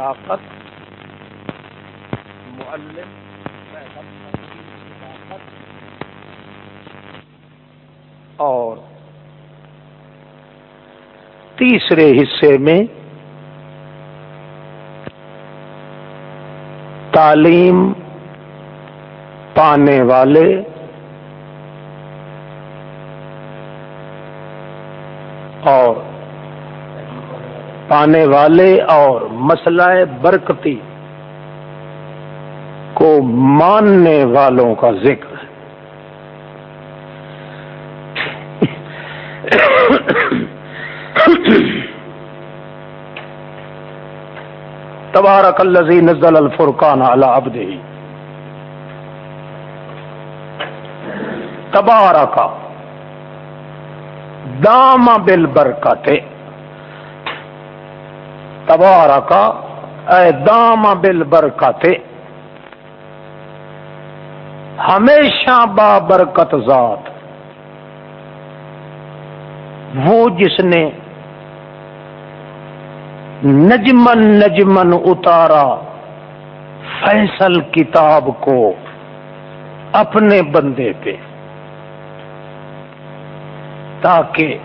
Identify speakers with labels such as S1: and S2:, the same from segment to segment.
S1: صداقت معلم صداقت اور تیسرے حصے میں تعلیم پانے والے اور پانے والے اور مسئلہ برکتی کو ماننے والوں کا ذکر تبارک الذی نزل الفرقان علی عبدہ۔ تبارک، دام بل برکت تبارک، اے دام بل ہمیشہ با برکت ذات۔ وہ جس نے نجمن نجمن اتارا فیصل کتاب کو اپنے بندے پہ، تاکہ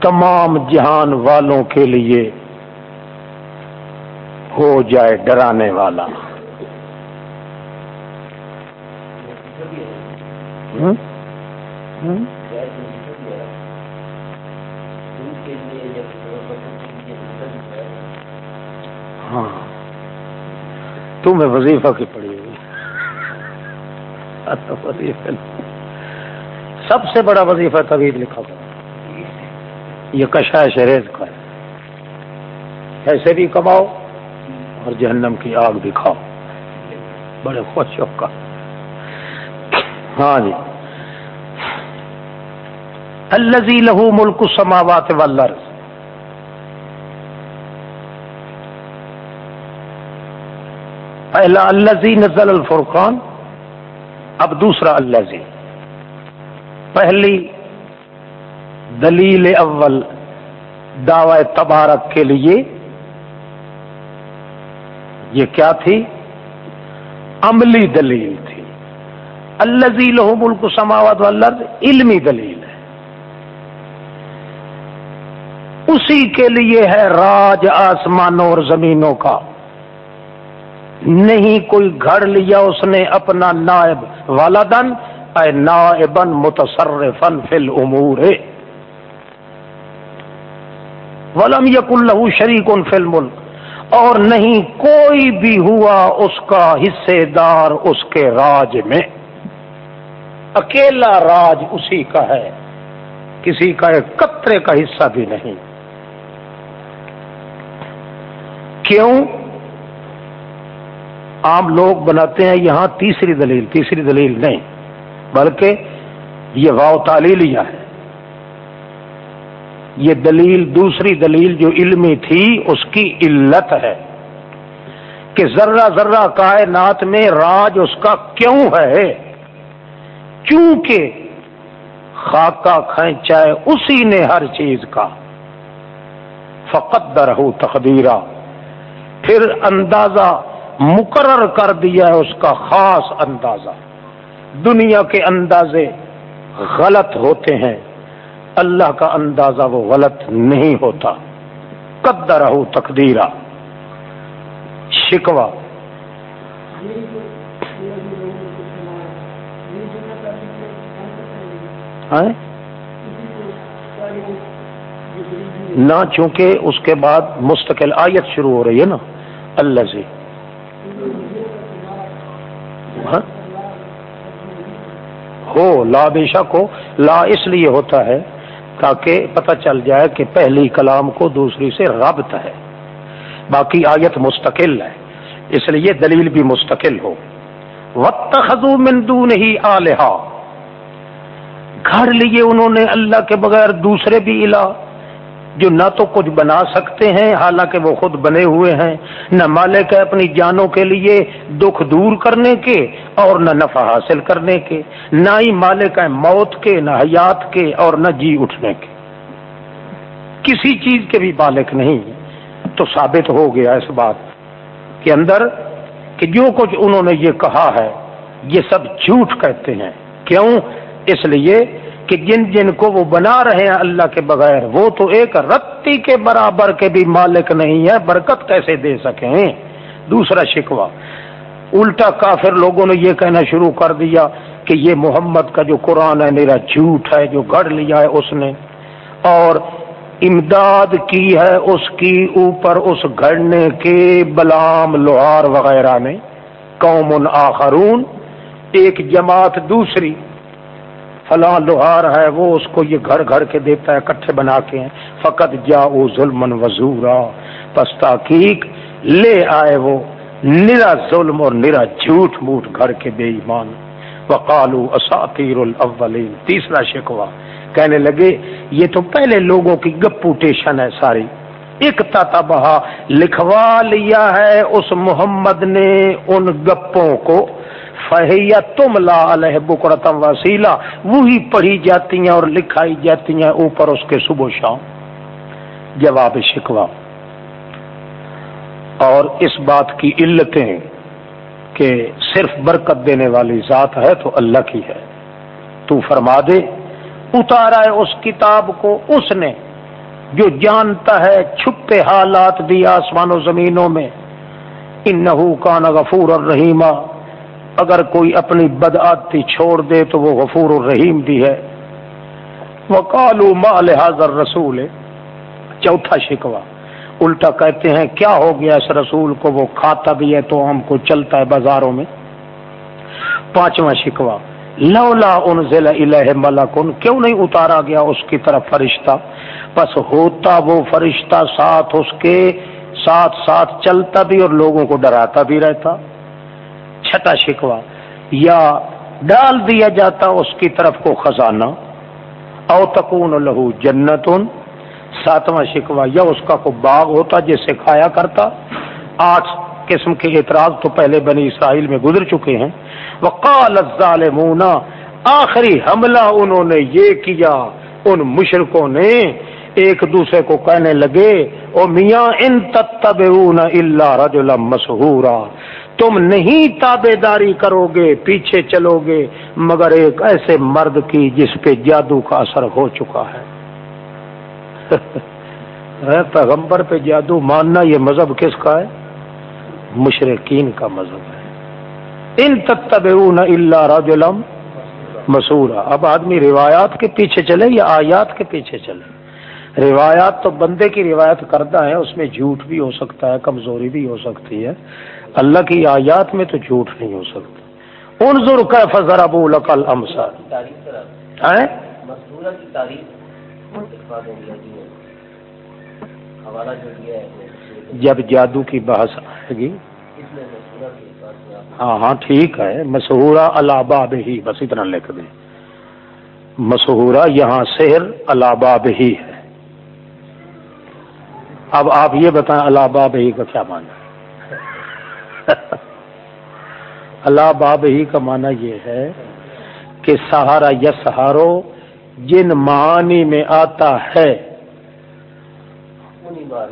S1: تمام جہان والوں کے لیے ہو جائے ڈرانے والا۔ ہاں۔ تمہیں وظیفہ کی پڑی ہوئی۔ ہاں، وظیفہ۔ سب سے بڑا وظیفہ طویل لکھا ہوا۔ یہ کشا شریز کا ہے۔ ایسے بھی کماؤ۔ اور جہنم کی آگ بھی کھاؤ بڑے خوش کا ہاں جی۔ الزی لہو ملک سماوات والارض۔ پہلا الزی نزل الفرقان۔ اب دوسرا الزی پہلی دلیل اول دعوی تبارک کے لیے۔ یہ کیا تھی؟ عملی دلیل تھی۔ الزی لہو ملک سماوات والارض علمی دلیل ہے۔ اسی کے لیے ہے راج آسمانوں اور زمینوں کا۔ نہیں کوئی گھڑ لیا اس نے اپنا نائب والدن اے نائبن متصرفن فی الامور۔ ولم یق اللہ شریک فی الملک۔ اور نہیں کوئی بھی ہوا اس کا حصے دار اس کے راج میں۔ اکیلا راج اسی کا ہے، کسی کا ایک قطرے کا حصہ بھی نہیں۔ کیوں؟ عام لوگ بناتے ہیں یہاں تیسری دلیل تیسری دلیل نہیں، بلکہ یہ واؤ تعلیلیہ ہے۔ یہ دلیل دوسری دلیل جو علمی تھی، اس کی علت ہے کہ ذرہ ذرہ کائنات میں راج اس کا کیوں ہے؟ کیونکہ خاکہ کھینچا ہے اسی نے ہر چیز کا۔ فقت درہ تقدیرہ پھر اندازہ مقرر کر دیا ہے اس کا خاص اندازہ۔ دنیا کے اندازے غلط ہوتے ہیں۔ اللہ کا اندازہ وہ غلط نہیں ہوتا۔ قدر ہو تقدیرہ شکوا ہاں؟ نہ چونکہ اس کے بعد مستقل آیت شروع ہو رہی ہے نا۔ اللہ سے۔ ہاں؟ ہو، لا بے شک ہو۔ لا اس لیے ہوتا ہے تاکہ پتہ چل جائے کہ پہلی کلام کو دوسری سے ربط ہے۔ باقی آیت مستقل ہے، اس لیے دلیل بھی مستقل ہو۔ وقت خزو مندو نہیں آلحا گھر لیے انہوں نے اللہ کے بغیر دوسرے بھی الہ۔ جو نہ تو کچھ بنا سکتے ہیں، حالانکہ وہ خود بنے ہوئے ہیں، نہ مالک ہے اپنی جانوں کے لیے دکھ دور کرنے کے اور نہ نفع حاصل کرنے کے، نہ ہی مالک ہے موت کے، نہ حیات کے اور نہ جی اٹھنے کے۔ کسی چیز کے بھی مالک نہیں، تو ثابت ہو گیا اس بات کے اندر کہ جو کچھ انہوں نے یہ کہا ہے، یہ سب جھوٹ کہتے ہیں۔ کیوں؟ اس لیے کہ جن جن کو وہ بنا رہے ہیں اللہ کے بغیر، وہ تو ایک رتی کے برابر کے بھی مالک نہیں ہے برکت کیسے دے سکیں؟ دوسرا شکوا الٹا کافر لوگوں نے یہ کہنا شروع کر دیا کہ یہ محمد کا جو قرآن ہے، میرا جھوٹ ہے، جو گڑ لیا ہے اس نے۔ اور امداد کی ہے اس کی اوپر، اس گھڑنے کے بلام، لوہار وغیرہ نے قوم آخرون، ایک جماعت دوسری۔ فلاں لوہار ہے، وہ اس کو یہ گھر گھر کے دیتا ہے، کٹھے بنا کے۔ ہیں فقط جا او ظلم وزورا۔ پس تحقیق، لے آئے وہ نرا ظلم اور نرا جھوٹ موٹ گھر کے بے ایمان۔ وقالو اساطیر الاولین۔ تیسرا شکوا کہنے لگے، یہ تو پہلے لوگوں کی گپوٹیشن ہے ساری۔ ایک تا بہا لکھوا لیا ہے، اس محمد نے ان گپوں کو فہیا تم لا علیہ بکرتم وسیلہ وہی پڑھی جاتی ہیں اور لکھائی جاتی ہیں اوپر اس کے صبح شام۔ جواب شکوا اور اس بات کی علتیں کہ صرف برکت دینے والی ذات ہے تو اللہ کی ہے۔ تو فرما دے، اتارا ہے اس کتاب کو اس نے جو جانتا ہے چھپے حالات بھی آسمان و زمینوں میں۔ ان کا غفور اور رحیمہ اگر کوئی اپنی بدعتی چھوڑ دے تو وہ غفور الرحیم بھی ہے۔ وہ کالو مال حاضر رسول چوتھا شکوا الٹا کہتے ہیں، کیا ہو گیا اس رسول کو؟ وہ کھاتا بھی ہے تو ہم کو چلتا ہے بازاروں میں۔ پانچواں شکوا لولا ان ضلع الہ ملکن کیوں نہیں اتارا گیا اس کی طرف فرشتہ؟ بس ہوتا وہ فرشتہ ساتھ اس کے ساتھ ساتھ چلتا بھی اور لوگوں کو ڈراتا بھی رہتا۔ چھٹا شکوا، یا ڈال دیا جاتا اس کی طرف کو خزانہ، او تکون لہو جنت ساتواں شکوا یا اس کا کوئی باغ ہوتا جسے کھایا کرتا۔ آٹھ قسم کے اعتراض تو پہلے بنی اسرائیل میں گزر چکے ہیں۔ وقال الظالمون، آخری حملہ انہوں نے یہ کیا۔ ان مشرکوں نے ایک دوسرے کو کہنے لگے، او میاں، ان تتبعون الا رجلا مسحورا۔ تم نہیں تابے داری کرو گے پیچھے چلو گے مگر ایک ایسے مرد کی جس پہ جادو کا اثر ہو چکا ہے۔ پیغمبر، پہ جادو ماننا یہ مذہب کس کا ہے؟ مشرقین کا مذہب ہے۔ ان تتبعون الا رجلا مسورا اب آدمی روایات کے پیچھے چلے یا آیات کے پیچھے چلے؟ روایات تو بندے کی روایت کرتا ہے اس میں جھوٹ بھی ہو سکتا ہے، کمزوری بھی ہو سکتی ہے۔ اللہ کی آیات میں تو جھوٹ نہیں ہو سکتا ان ضرور کا فضر ابو لقل جب جادو کی بحث آئے گی۔ ہاں ہاں ٹھیک ہے۔ مسہورہ الاباب ہی بس اتنا لکھ دیں۔ مسہورہ یہاں شہر الاباب ہی ہے۔ اب آپ یہ بتائیں اللہ باب ہی کا کیا مانا اللہ باب ہی کا مانا یہ ہے کہ سہارا یا سہارو جن معانی میں آتا ہے،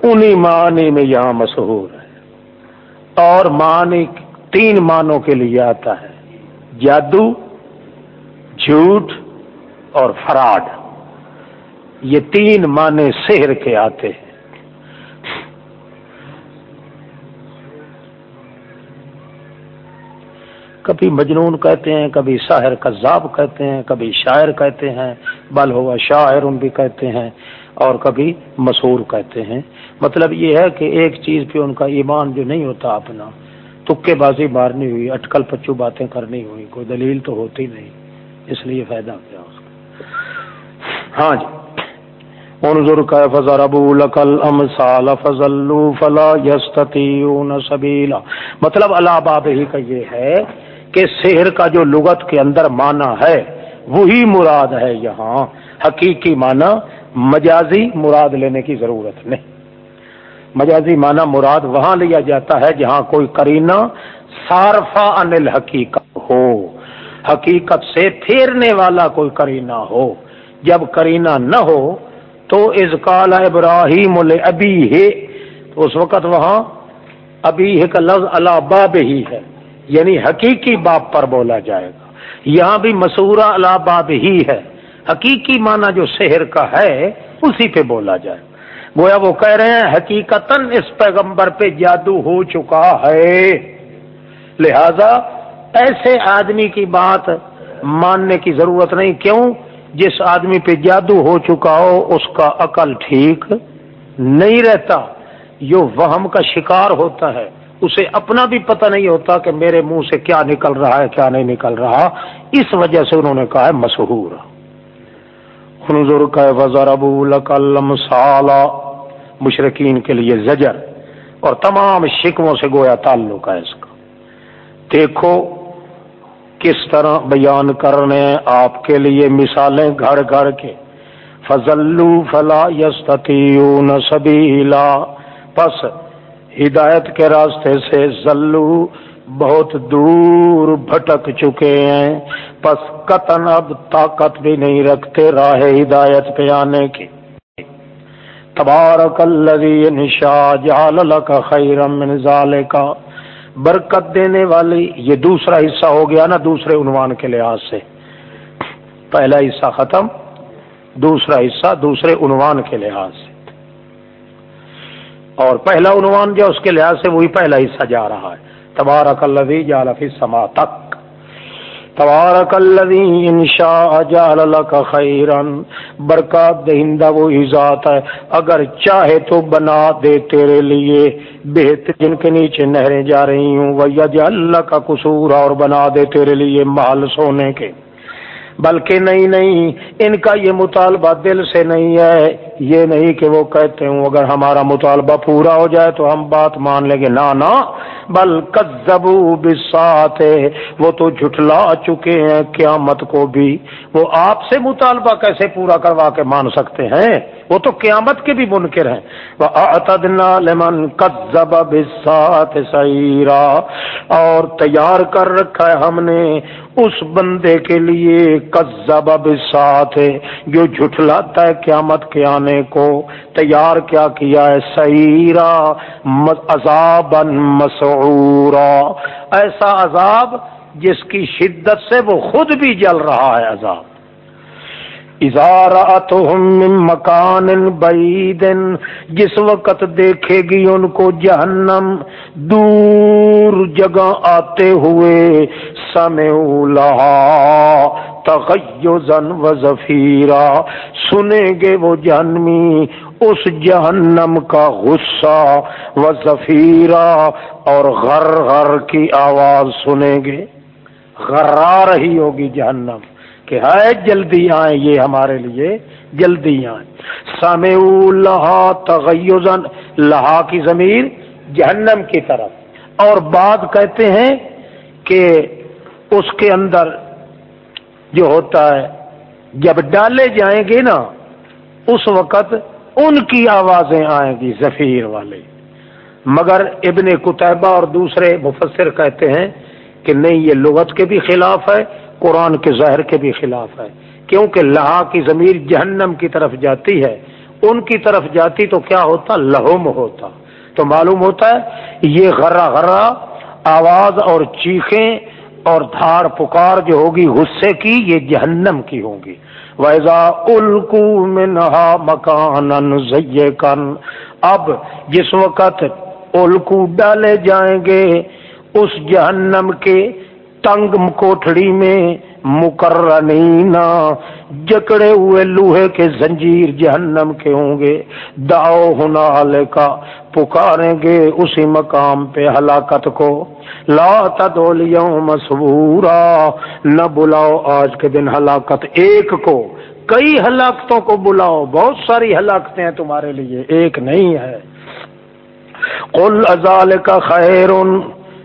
S1: انہی معنی میں یہاں مشہور ہے۔ اور معنی تین معنوں کے لیے آتا ہے، جادو، جھوٹ اور فراڈ۔ یہ تین معنی سحر کے آتے ہیں۔ کبھی مجنون کہتے ہیں، کبھی شاعر کذاب کہتے ہیں، کبھی شاعر کہتے ہیں، بل ہوا شاعر ان بھی کہتے ہیں اور کبھی مسور کہتے ہیں۔ مطلب یہ ہے کہ ایک چیز پہ ان کا ایمان جو نہیں ہوتا اپنا، تکے بازی مارنی ہوئی، اٹکل پچو باتیں کرنی ہوئی، کوئی دلیل تو ہوتی نہیں۔ اس لیے فائدہ کیا اس کا؟ ہاں جی۔ انظر کیف ضربوا لك الامثال فظلوا فلا يستطيعون سبيلا مطلب اللہ باب ہی کا یہ ہے کہ سحر کا جو لغت کے اندر معنی ہے، وہی مراد ہے یہاں۔ حقیقی معنی مجازی مراد لینے کی ضرورت نہیں۔ مجازی معنی مراد وہاں لیا جاتا ہے جہاں کوئی کرینہ صارفہ ان الحقیقت ہو۔ حقیقت سے پھیرنے والا کوئی کرینہ ہو۔ جب کرینہ نہ ہو تو از کال ابراہیم ابھی ہے تو اس وقت وہاں ابھی کا لفظ اللہ باب ہی ہے۔ یعنی حقیقی باپ پر بولا جائے گا۔ یہاں بھی مسورہ اللہ باب ہی ہے۔ حقیقی معنی جو شہر کا ہے، اسی پہ بولا جائے۔ گویا وہ کہہ رہے ہیں حقیقت اس پیغمبر پہ جادو ہو چکا ہے۔ لہذا ایسے آدمی کی بات ماننے کی ضرورت نہیں۔ کیوں؟ جس آدمی پہ جادو ہو چکا ہو، اس کا عقل ٹھیک نہیں رہتا۔ جو وہم کا شکار ہوتا ہے۔ اسے اپنا بھی پتہ نہیں ہوتا کہ میرے منہ سے کیا نکل رہا ہے، کیا نہیں نکل رہا۔ اس وجہ سے انہوں نے کہا ہے مشہور حضور کا وزر ابو الکلم سالہ مشرقین کے لیے زجر اور تمام شکموں سے گویا تعلق ہے اس کا۔ دیکھو کس طرح بیان کرنے آپ کے لیے مثالیں گھر گھر کے۔ فضلو فلا یستیون سبیلا پس ہدایت کے راستے سے ذلو بہت دور بھٹک چکے ہیں۔ پس قطن اب طاقت بھی نہیں رکھتے راہ ہدایت پہ آنے کی۔ تبارک الذی نشا جعل لك خیرا من ذالک۔ برکت دینے والی یہ دوسرا حصہ ہو گیا نا دوسرے عنوان کے لحاظ سے۔ پہلا حصہ ختم، دوسرا حصہ دوسرے عنوان کے لحاظ سے۔ اور پہلا عنوان جو اس کے لحاظ سے وہی پہلا حصہ جا رہا ہے۔ تبارک الذی جعل فی السماء تک۔ تبارک الذی انشاء جعل لك خیرا برکات دہندہ وہ ذات ہے۔ اگر چاہے تو بنا دے تیرے لیے۔ بہتر جن کے نیچے نہریں جا رہی ہوں۔ وہ اللہ کا قصور اور بنا دے تیرے لیے محل سونے کے۔ بلکہ نہیں نہیں، ان کا یہ مطالبہ دل سے نہیں ہے۔ یہ نہیں کہ وہ کہتے ہوں، اگر ہمارا مطالبہ پورا ہو جائے تو ہم بات مان لیں گے۔ نا نا بل کذبو بسات وہ تو جھٹلا چکے ہیں قیامت کو بھی۔ وہ آپ سے مطالبہ کیسے پورا کروا کے مان سکتے ہیں؟ وہ تو قیامت کے بھی منکر ہیں۔ وہ لمن اور تیار کر رکھا ہے ہم نے اس بندے کے لیے کذب بسات جو جھٹلاتا ہے قیامت کے آنے کو۔ تیار کیا کیا ہے سعیرا۔ عذابا مسعورا۔ ایسا عذاب جس کی شدت سے وہ خود بھی جل رہا ہے عذاب۔ من مکان بعید جس وقت دیکھے گی ان کو جہنم، دور جگہ آتے ہوئے، سمعوا لها تغیزا و زفیرا سنیں گے وہ جہنمی، اس جہنم کا غصہ و زفیرا اور غر غر کی آواز سنیں گے۔ غرا رہی ہوگی جہنم۔ کہ ہے جلدی آئیں، یہ ہمارے لیے جلدی آئیں۔ سامع لہا تغیزن لہا کی ضمیر جہنم کی طرف۔ اور بعد کہتے ہیں کہ اس کے اندر جو ہوتا ہے، جب ڈالے جائیں گے نا، اس وقت ان کی آوازیں آئیں گی ظفیر والے۔ مگر ابن کتبہ اور دوسرے مفسر کہتے ہیں کہ نہیں، یہ لغت کے بھی خلاف ہے قرآن کے ظاہر کے بھی خلاف ہے۔ کیونکہ لہا کی ضمیر جہنم کی طرف جاتی ہے۔ ان کی طرف جاتی تو کیا ہوتا؟ لہم ہوتا۔ تو معلوم ہوتا ہے، یہ غرہ غرہ آواز اور چیخیں اور دھاڑ پکار جو ہوگی، غصے کی، یہ جہنم کی ہوں گی۔ ویزا الکو منہا مکان کن اب جس وقت الکو ڈالے جائیں گے، اس جہنم کے تنگ کوٹڑی میں مقرنینا جکڑے ہوئے لوہے کے زنجیر جہنم کے ہوں گے۔ داؤ ہنال کا پکاریں گے اسی مقام پہ ہلاکت کو۔ لا تدولیوں مسبورا نہ بلاؤ آج کے دن ہلاکت ایک کو۔ کئی ہلاکتوں کو بلاؤ۔ بہت ساری ہلاکتیں ہیں تمہارے لیے ایک نہیں ہے۔ قل ازال کا خیر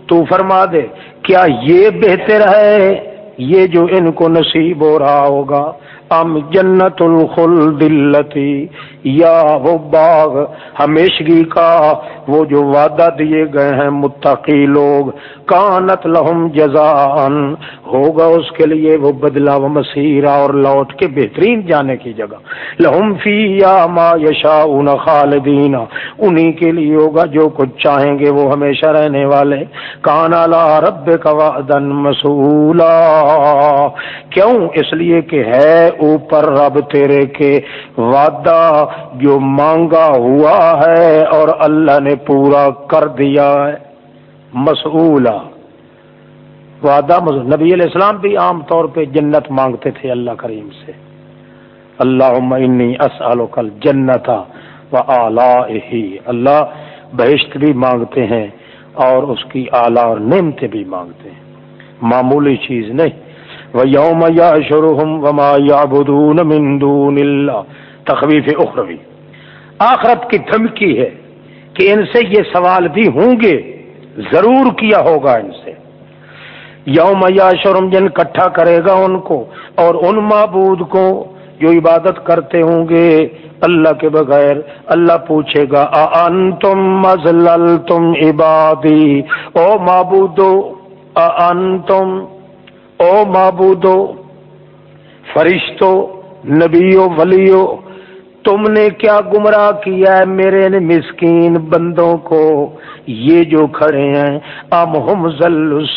S1: تو فرما دے، کیا یہ بہتر ہے؟ یہ جو ان کو نصیب ہو رہا ہوگا۔ ام جنت الخلد التی یا وہ باغ ہمیشگی کا، وہ جو وعدہ دیے گئے ہیں متقی لوگ، کانت لہم جزان ہوگا اس کے لیے وہ بدلا و مسیرا اور لوٹ کے بہترین جانے کی جگہ۔ لہم فی یا ما یشا خالدین، انہی کے لیے ہوگا جو کچھ چاہیں گے وہ ہمیشہ رہنے والے۔ کانا لا رب کا وعدن مسولا کیوں؟ اس لیے کہ ہے اوپر رب تیرے کے وعدہ جو مانگا ہوا ہے اور اللہ نے پورا کر دیا ہے۔ مسئولہ۔ وعدہ نبی علیہ السلام بھی عام طور پہ جنت مانگتے تھے اللہ کریم سے۔ اللہ انی اسلو کل جنت و ہی اللہ بہشت بھی مانگتے ہیں اور اس کی اعلیٰ اور نعمتیں بھی مانگتے ہیں۔ معمولی چیز نہیں۔ وَيَوْمَ يَعْشُرُهُمْ وَمَا يَعْبُدُونَ مِن دُونِ اللَّهِ تخویف اخروی آخرت کی دھمکی ہے کہ ان سے یہ سوال بھی ہوں گے، ضرور کیا ہوگا ان سے۔ یوم یا شرم جن کٹھا کرے گا ان کو اور ان معبود کو جو عبادت کرتے ہوں گے۔ اللہ کے بغیر اللہ پوچھے گا ان تم تم عبادی؟ او معبودو ان تم او معبودو، فرشتو، نبیو، ولیو، تم نے کیا گمراہ کیا ہے میرے مسکین بندوں کو؟ یہ جو کھڑے ہیں، ام ہم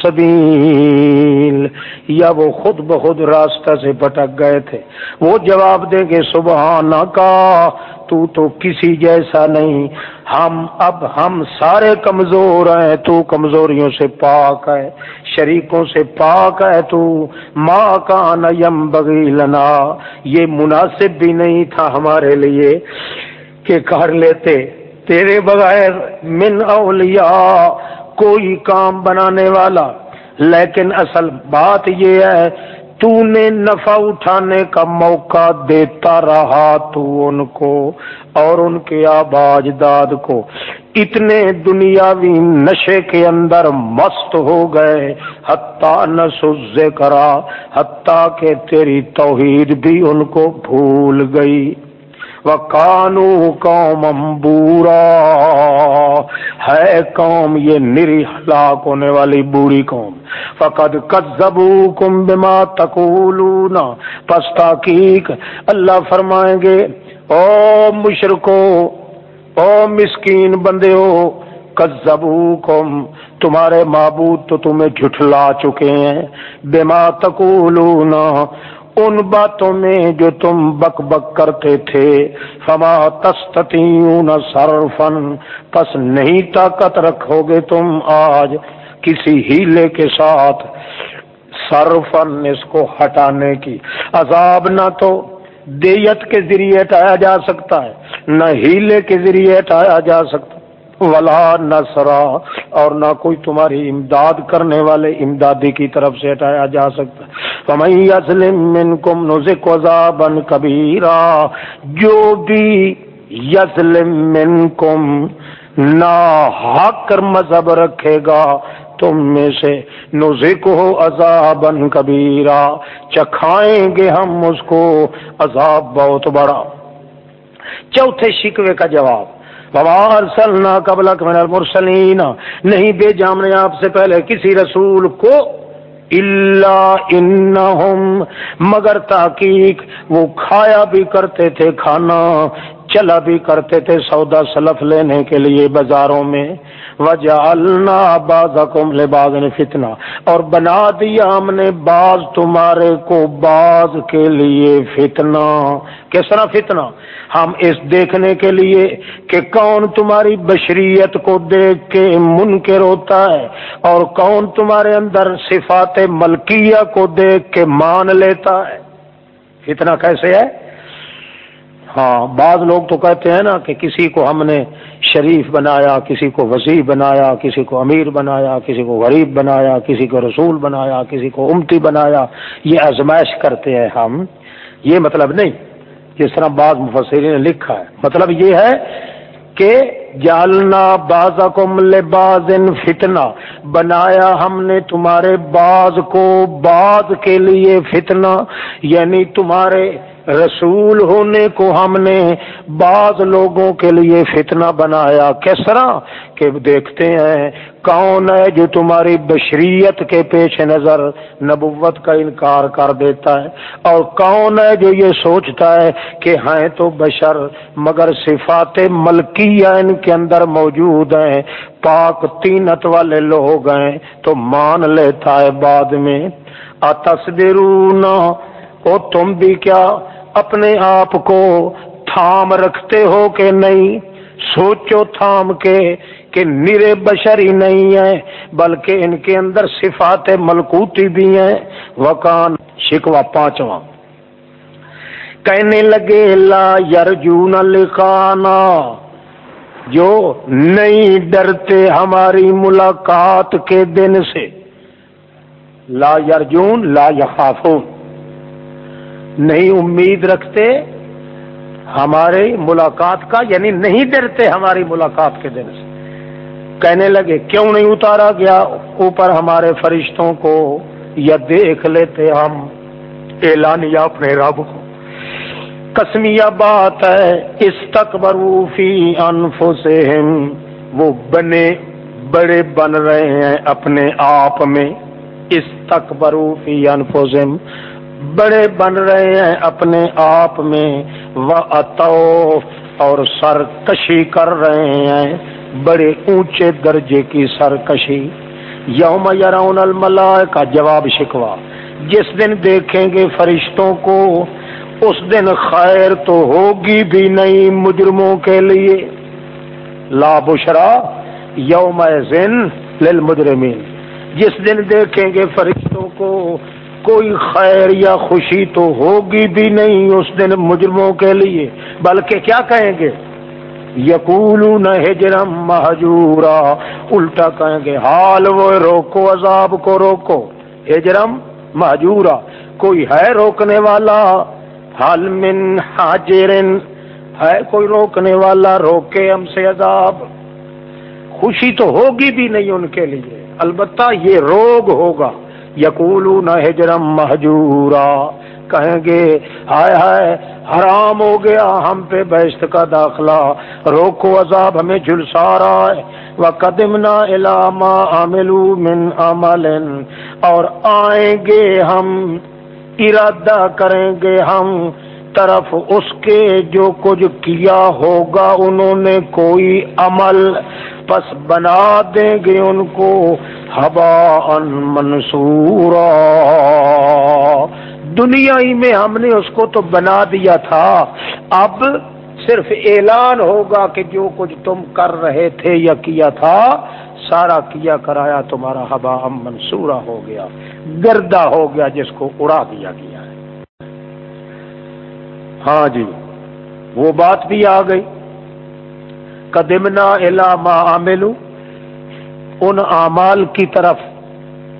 S1: سبیل۔ یا وہ خود بخود راستہ سے بھٹک گئے تھے۔ وہ جواب دیں گے سبحان کا تو تو کسی جیسا نہیں۔ ہم، اب ہم سارے کمزور ہیں، تو کمزوریوں سے پاک ہے، شریکوں سے پاک ہے تو۔ ماں کا نیم بگی لنا۔ یہ مناسب بھی نہیں تھا ہمارے لیے کہ کر لیتے۔ تیرے بغیر من اولیاء کوئی کام بنانے والا۔ لیکن اصل بات یہ ہے تو نے نفع اٹھانے کا موقع دیتا رہا تو ان کو اور ان کے آباج داد کو اتنے دنیاوی نشے کے اندر مست ہو گئے حتیٰ نسے کرا حتیٰ کہ تیری توحید بھی ان کو بھول گئی وہ قوم امبورا ہے قوم، یہ نری ہلاک ہونے والی بوڑھی قوم۔ فقد کذبو کم بما تقولون۔ پس تاکیق اللہ فرمائیں گے، او مشرکو او مسکین بندے ہو کذبو کم تمہارے معبود تو تمہیں جھٹلا چکے ہیں۔ بما تقولون۔ ان باتوں میں جو تم بک بک کرتے تھے، فما تستطیعون صرفن پس نہیں طاقت رکھو گے تم آج کسی ہیلے کے ساتھ صرفن اس کو ہٹانے کی۔ عذاب نہ تو دیت کے ذریعے ہٹایا جا سکتا ہے، نہ ہیلے کے ذریعے ہٹایا جا سکتا۔ ولا نسرا اور نہ کوئی تمہاری امداد کرنے والے امدادی کی طرف سے ہٹایا جا سکتا۔ بن کبیرا جو بھی یسلم من کم نہ حق مذہب رکھے گا، تم میں سے نزک ہو عذابن کبیرا چکھائیں گے ہم اس کو، عذاب بہت بڑا۔ چوتھے شکوے کا جواب۔ سلنا قبل من المرسلین۔ نہیں بے ہم نے آپ سے پہلے کسی رسول کو۔ اللہ انہم مگر تحقیق وہ کھایا بھی کرتے تھے کھانا۔ چلا بھی کرتے تھے سودا سلف لینے کے لیے بازاروں میں۔ وجعلنا بعضکم لبعض فتنہ اور بنا دیا ہم نے بعض تمہارے کو بعض کے لیے فتنہ۔ کس طرح فتنہ؟ ہم اس دیکھنے کے لیے کہ کون تمہاری بشریت کو دیکھ کے منکر ہوتا ہے اور کون تمہارے اندر صفات ملکیہ کو دیکھ کے مان لیتا ہے۔ فتنہ کیسے ہے؟ ہاں بعض لوگ تو کہتے ہیں نا کہ کسی کو ہم نے شریف بنایا، کسی کو وسیع بنایا، کسی کو امیر بنایا، کسی کو غریب بنایا، کسی کو رسول بنایا، کسی کو امتی بنایا، یہ آزمائش کرتے ہیں ہم۔ یہ مطلب نہیں، جس طرح بعض مفسرین نے لکھا ہے۔ مطلب یہ ہے کہ جالنا باز باز فتنا بنایا ہم نے تمہارے باز کو باز کے لیے فتنا یعنی تمہارے رسول ہونے کو ہم نے بعض لوگوں کے لیے فتنہ بنایا۔ کس طرح؟ کہ دیکھتے ہیں، کون ہے جو تمہاری بشریت کے پیش نظر نبوت کا انکار کر دیتا ہے؟ اور کون ہے جو یہ سوچتا ہے کہ ہیں تو بشر، مگر صفات ملکیہ ان کے اندر موجود ہیں۔ پاک تینت والے لوگ ہیں، تو مان لیتا ہے بعد میں۔ تصدرون او تم بھی کیا اپنے آپ کو تھام رکھتے ہو کہ نہیں؟ سوچو تھام کے کہ نرے بشر ہی نہیں ہیں، بلکہ ان کے اندر صفات ملکوتی بھی ہیں۔ وکان شکوا پانچواں۔ کہنے لگے، لا یرجون لکھانا جو نہیں ڈرتے ہماری ملاقات کے دن سے۔ لا یرجون، لا یخافون۔ نہیں امید رکھتے، ہماری ملاقات کا یعنی نہیں ڈرتے ہماری ملاقات کے دن سے۔ کہنے لگے، کیوں نہیں اتارا گیا؟ اوپر ہمارے فرشتوں کو یا دیکھ لیتے ہم۔ اعلان یا اپنے رب کو۔ کسمیا بات ہے اس تک بروفی انفو وہ بنے، بڑے بن رہے ہیں اپنے آپ میں۔ اس تک بروفی انفو بڑے بن رہے ہیں اپنے آپ میں وہ اور سرکشی کر رہے ہیں۔ بڑے اونچے درجے کی سرکشی۔ یوم یرون الملا کا جواب شکوا جس دن دیکھیں گے فرشتوں کو، اس دن خیر تو ہوگی بھی نہیں مجرموں کے لیے۔ لا بشرا یوم للمجرمین۔ جس دن دیکھیں گے فرشتوں کو کوئی خیر یا خوشی تو ہوگی بھی نہیں اس دن مجرموں کے لیے۔ بلکہ کیا کہیں گے؟ یقول ہجرم محجورا الٹا کہیں گے، حال وہ روکو، عذاب کو روکو۔ ہجرم محجورا کوئی ہے روکنے والا؟ حال من حاجرن۔ ہے کوئی روکنے والا؟ روکے ہم سے عذاب۔ خوشی تو ہوگی بھی نہیں ان کے لیے۔ البتہ یہ روگ ہوگا۔ یقول نہ ہجرم محجورا کہیں گے، ہائے ہائے، حرام ہو گیا ہم پہ بحث کا داخلہ، روکو عذاب ہمیں جھلسا رہا ہے۔ وہ قدم نہ علامہ عاملو من عمل، اور آئیں گے ہم، ارادہ کریں گے ہم، طرف اس کے جو کچھ کیا ہوگا انہوں نے کوئی عمل۔ پس بنا دیں گے ان کو ہبا ان منصورا۔ دنیا ہی میں ہم نے اس کو تو بنا دیا تھا۔ اب صرف اعلان ہوگا کہ جو کچھ تم کر رہے تھے یا کیا تھا، سارا کیا کرایا تمہارا ہبا ام منصورا ہو گیا۔ گردا ہو گیا جس کو اڑا دیا گیا ہے۔ ہاں جی وہ بات بھی آ گئی۔ قدمنا الا ما عاملو ان اعمال کی طرف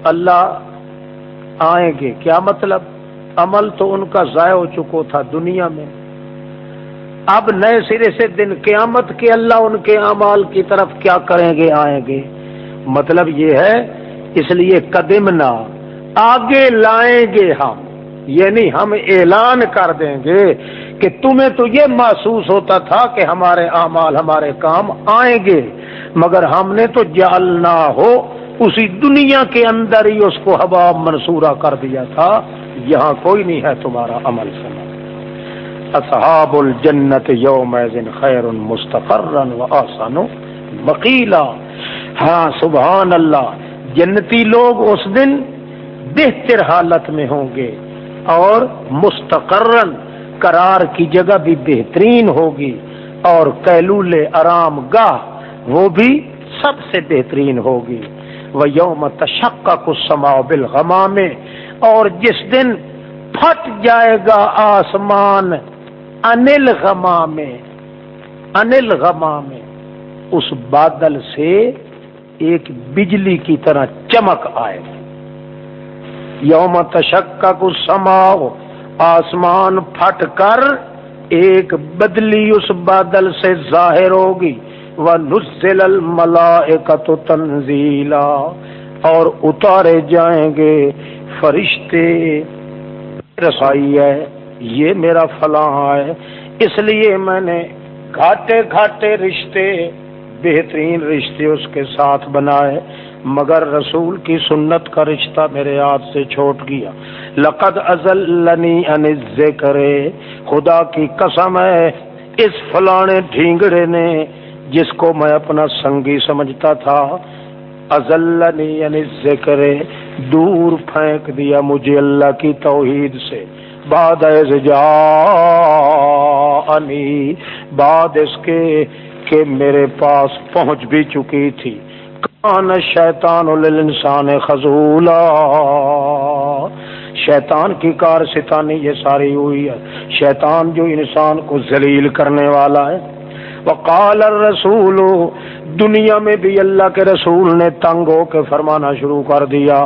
S1: اللہ آئیں گے۔ کیا مطلب؟ عمل تو ان کا ضائع ہو چکو تھا دنیا میں۔ اب نئے سرے سے دن قیامت کے اللہ ان کے اعمال کی طرف کیا کریں گے، آئیں گے۔ مطلب یہ ہے، اس لیے قدمنا، آگے لائیں گے ہم۔ یعنی ہم اعلان کر دیں گے کہ تمہیں تو یہ محسوس ہوتا تھا کہ ہمارے اعمال ہمارے کام آئیں گے، مگر ہم نے تو جالنا ہو، اسی دنیا کے اندر ہی اس کو ہوا منصورہ کر دیا تھا۔ یہاں کوئی نہیں ہے تمہارا عمل سنا اصحاب الجنت یوم خیر مستقر و آسان وکیلا ہاں سبحان اللہ، جنتی لوگ اس دن بہتر حالت میں ہوں گے۔ اور مستقرن قرار کی جگہ بھی بہترین ہوگی اور کیلول آرام گاہ وہ بھی سب سے بہترین ہوگی۔ وہ یوم تشک کا کچھ سماؤ میں اور جس دن پھٹ جائے گا آسمان انل غما میں انل غما میں اس بادل سے ایک بجلی کی طرح چمک آئے۔ گی یوم تشک کا کچھ سماؤ آسمان پھٹ کر ایک بدلی اس بادل سے ظاہر ہوگی۔ وہ نزل الملا تنزیلا، اور اتارے جائیں گے فرشتے۔ رسائی ہے، یہ میرا فلاں ہے، اس لیے میں نے گھاٹے گھاٹے رشتے، بہترین رشتے اس کے ساتھ بنائے۔ مگر رسول کی سنت کا رشتہ میرے ہاتھ سے چھوٹ گیا۔ لقد ازلنی ان کرے خدا کی قسم ہے، اس فلانے ڈھینگڑے نے جس کو میں اپنا سنگی سمجھتا تھا، ازلنی یعنی ذکر دور پھینک دیا مجھے اللہ کی توحید سے۔ بعد جا بعد اس کے کہ میرے پاس پہنچ بھی چکی تھی۔ کان شیطان الانسان خزولا شیطان کی کار ستانی یہ ساری ہوئی ہے۔ شیطان جو انسان کو ذلیل کرنے والا ہے۔ وقال الرسول، دنیا میں بھی اللہ کے رسول نے تنگ ہو کے فرمانا شروع کر دیا۔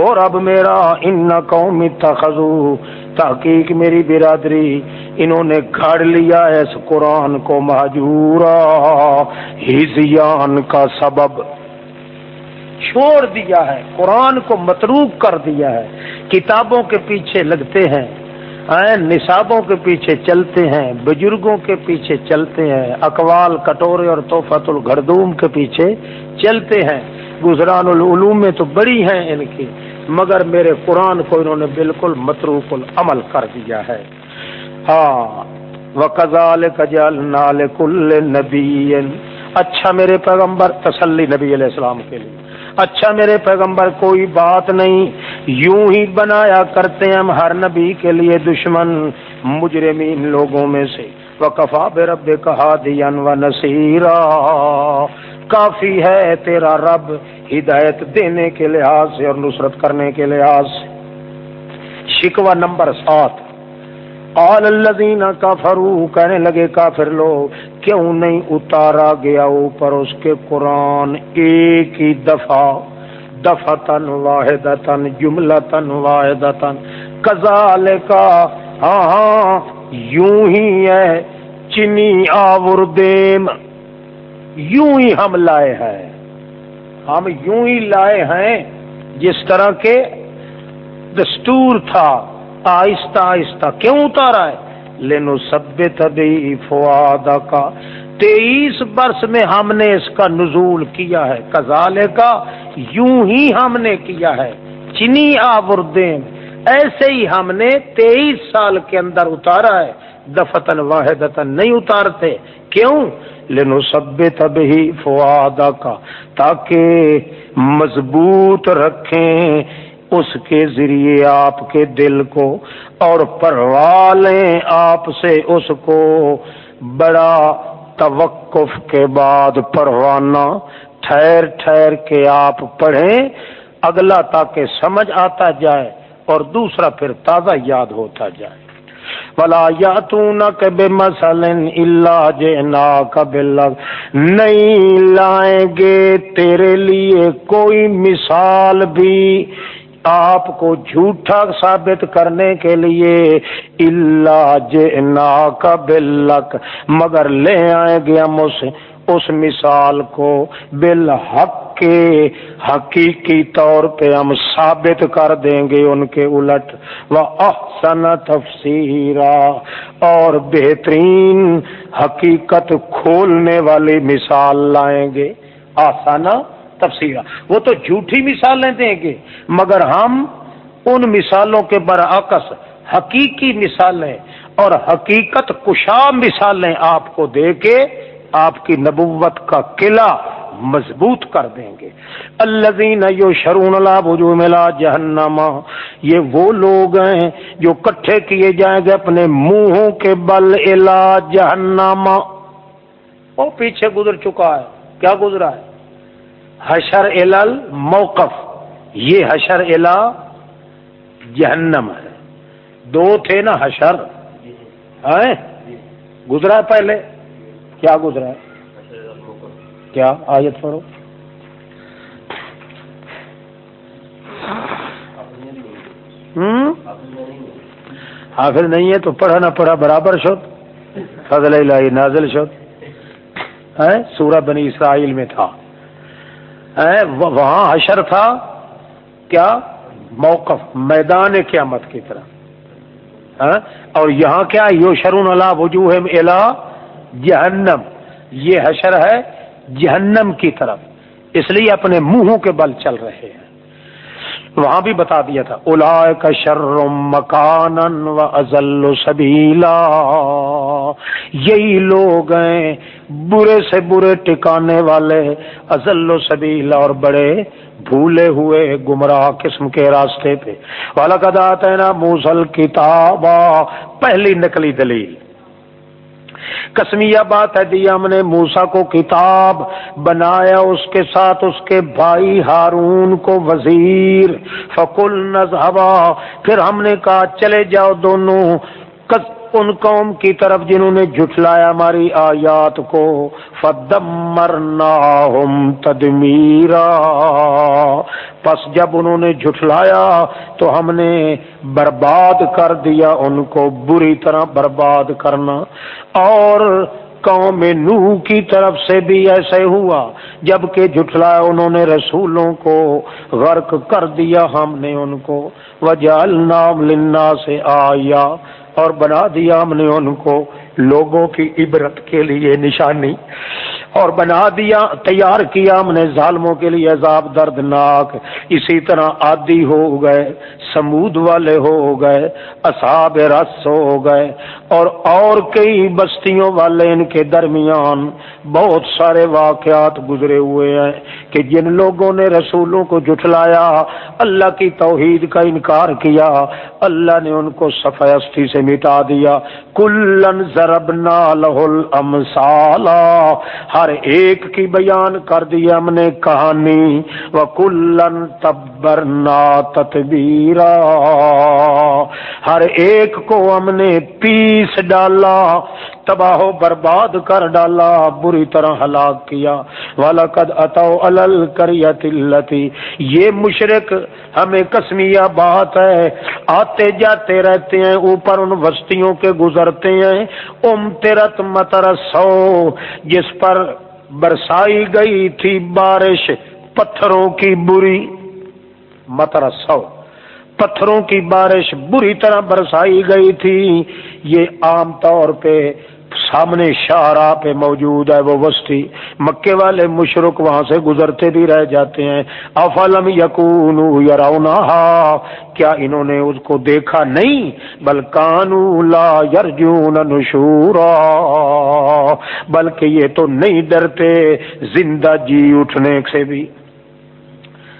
S1: اور اب میرا، ان قوم تخذو تحقیق میری برادری، انہوں نے گھڑ لیا ہے اس قرآن کو محجورا ہزیان کا سبب۔ چھوڑ دیا ہے، قرآن کو متروک کر دیا ہے۔ کتابوں کے پیچھے لگتے ہیں نصابوں کے پیچھے چلتے ہیں، بزرگوں کے پیچھے چلتے ہیں، اقوال کٹورے اور توفت الگردوم کے پیچھے چلتے ہیں۔ گزران العلوم میں تو بڑی ہیں ان کی، مگر میرے قرآن کو انہوں نے بالکل متروک العمل کر دیا ہے۔ ہاں وکزال کجال نال کل نبی اچھا میرے پیغمبر، تسلی نبی علیہ السلام کے لیے۔ اچھا میرے پیغمبر، کوئی بات نہیں۔ یوں ہی بنایا کرتے ہیں ہم ہر نبی کے لیے دشمن، مجرمین لوگوں میں سے۔ وہ کفا بے رب کہا دین و نصیرا کافی ہے تیرا رب ہدایت دینے کے لحاظ سے اور نصرت کرنے کے لحاظ سے۔ شکوا نمبر سات۔ قال الذين كفروا، کہنے لگے کافر لوگ، کیوں نہیں اتارا گیا اوپر اس کے قرآن؟ ایک ہی دفعہ دفتن واحدتن جملتن واحدتن کذالکا ہاں ہاں یوں ہی ہے، چنی آوردیم یوں ہی ہم لائے ہیں۔ ہم یوں ہی لائے ہیں جس طرح کے دستور تھا۔ آہستہ آہستہ کیوں اتارا ہے؟ لینو سب تبھی فواد کا تیئیس برس میں ہم نے اس کا نزول کیا ہے۔ کزالے کا یوں ہی ہم نے کیا ہے۔ چنی آوردین ایسے ہی ہم نے تیئیس سال کے اندر اتارا ہے۔ دفتن واحد نہیں اتارتے۔ کیوں؟ لینو سب تبھی فواد کا تاکہ مضبوط رکھیں۔ اس کے ذریعے آپ کے دل کو اور پروا لیں آپ سے اس کو۔ بڑا توقف کے بعد پروانہ ٹھہر ٹھہر کے آپ پڑھیں۔ اگلا تاکہ سمجھ آتا جائے اور دوسرا پھر تازہ یاد ہوتا جائے۔ بلا یا تو نہ کبھی مسل اللہ جینا کبل نہیں لائیں گے تیرے لیے کوئی مثال بھی۔ آپ کو جھوٹا ثابت کرنے کے لیے اللہ جنا کا بلک مگر لے آئے گے ہم اس اس مثال کو بالحق۔ کے حقیقی طور پہ ہم ثابت کر دیں گے ان کے الٹ۔ وہ احسن تفسیرا اور بہترین حقیقت کھولنے والی مثال لائیں گے۔ آسانہ۔ تفسیرا وہ تو جھوٹی مثالیں دیں گے مگر ہم ان مثالوں کے برعکس حقیقی مثالیں اور حقیقت کشا مثالیں آپ کو دے کے آپ کی نبوت کا قلعہ مضبوط کر دیں گے۔ اللہ یو شرون بجو ملا جہنما یہ وہ لوگ ہیں جو کٹھے کیے جائیں گے اپنے منہوں کے بل الا جہنما وہ پیچھے گزر چکا ہے۔ کیا گزرا ہے؟ حشر الل موقف۔ یہ حشر الا جہنم ہے۔ دو تھے نا حشر۔ گزرا پہلے۔ کیا گزرا؟ ہے کیا؟ آیت پڑھو۔ حافظ نہیں ہے تو پڑھا نہ پڑھا، برابر شد۔ فضل الہی نازل شد۔ سورہ بنی اسرائیل میں تھا۔ وہاں حشر تھا، کیا؟ موقف، میدان قیامت کی طرح۔ ہاں؟ اور یہاں کیا؟ یو شرون اللہ وجوہ الا جہنم۔ یہ حشر ہے جہنم کی طرف۔ اس لیے اپنے منہوں کے بل چل رہے ہیں۔ وہاں بھی بتا دیا تھا الا کا مکان و ازل سبیلا۔ یہی لوگ ہیں برے سے برے ٹکانے والے، ازل و سبیلا اور بڑے بھولے ہوئے گمراہ قسم کے راستے پہ۔ والا کا نا موسل کتاب پہلی نکلی دلیل۔ قسمیہ بات ہے دیا ہم نے موسا کو کتاب بنایا، اس کے ساتھ اس کے بھائی ہارون کو وزیر فکل نظہ پھر ہم نے کہا چلے جاؤ دونوں ان قوم کی طرف جنہوں نے جھٹلایا ہماری آیات کو فدم مرنا تدمیرا پس جب انہوں نے جھٹلایا تو ہم نے برباد کر دیا ان کو، بری طرح برباد کرنا۔ اور قوم نوح کی طرف سے بھی ایسے ہوا۔ جبکہ جھٹلا انہوں نے رسولوں کو، غرق کر دیا ہم نے ان کو۔ وجہ نام لنا سے آیا اور بنا دیا ہم نے ان کو لوگوں کی عبرت کے لیے نشانی اور بنا دیا، تیار کیا ہم نے ظالموں کے لیے عذاب دردناک۔ اسی طرح عادی ہو گئے، سمود والے ہو گئے، اصحاب رس ہو گئے۔ اور اور کئی بستیوں والے ان کے درمیان بہت سارے واقعات گزرے ہوئے ہیں کہ جن لوگوں نے رسولوں کو جٹلایا اللہ کی توحید کا انکار کیا، اللہ نے ان کو سفیستی سے مٹا دیا۔ کلن ضربنا لہل امسالا ہر ایک کی بیان کر دیا ہم نے کہانی۔ وہ کلن تبرنا تتبیرا، ہر ایک کو ہم نے پی پیس ڈالا، تباہ و برباد کر ڈالا، بری طرح ہلاک کیا۔ والا قد اتو الل کریتی یہ مشرق ہمیں کسمیا بات ہے۔ آتے جاتے رہتے ہیں، اوپر ان بستیوں کے گزرتے ہیں۔ ام تیرت جس پر برسائی گئی تھی بارش، پتھروں کی بری متر سو۔ پتھروں کی بارش بری طرح برسائی گئی تھی۔ یہ عام طور پہ سامنے شاہراہ پہ موجود ہے وہ وسطی۔ مکے والے مشرق وہاں سے گزرتے بھی رہ جاتے ہیں۔ افلم یقون یارونا کیا انہوں نے اس کو دیکھا نہیں؟ بل کانو لا یرجون نشورا۔ بلکہ یہ تو نہیں ڈرتے زندہ جی اٹھنے سے بھی۔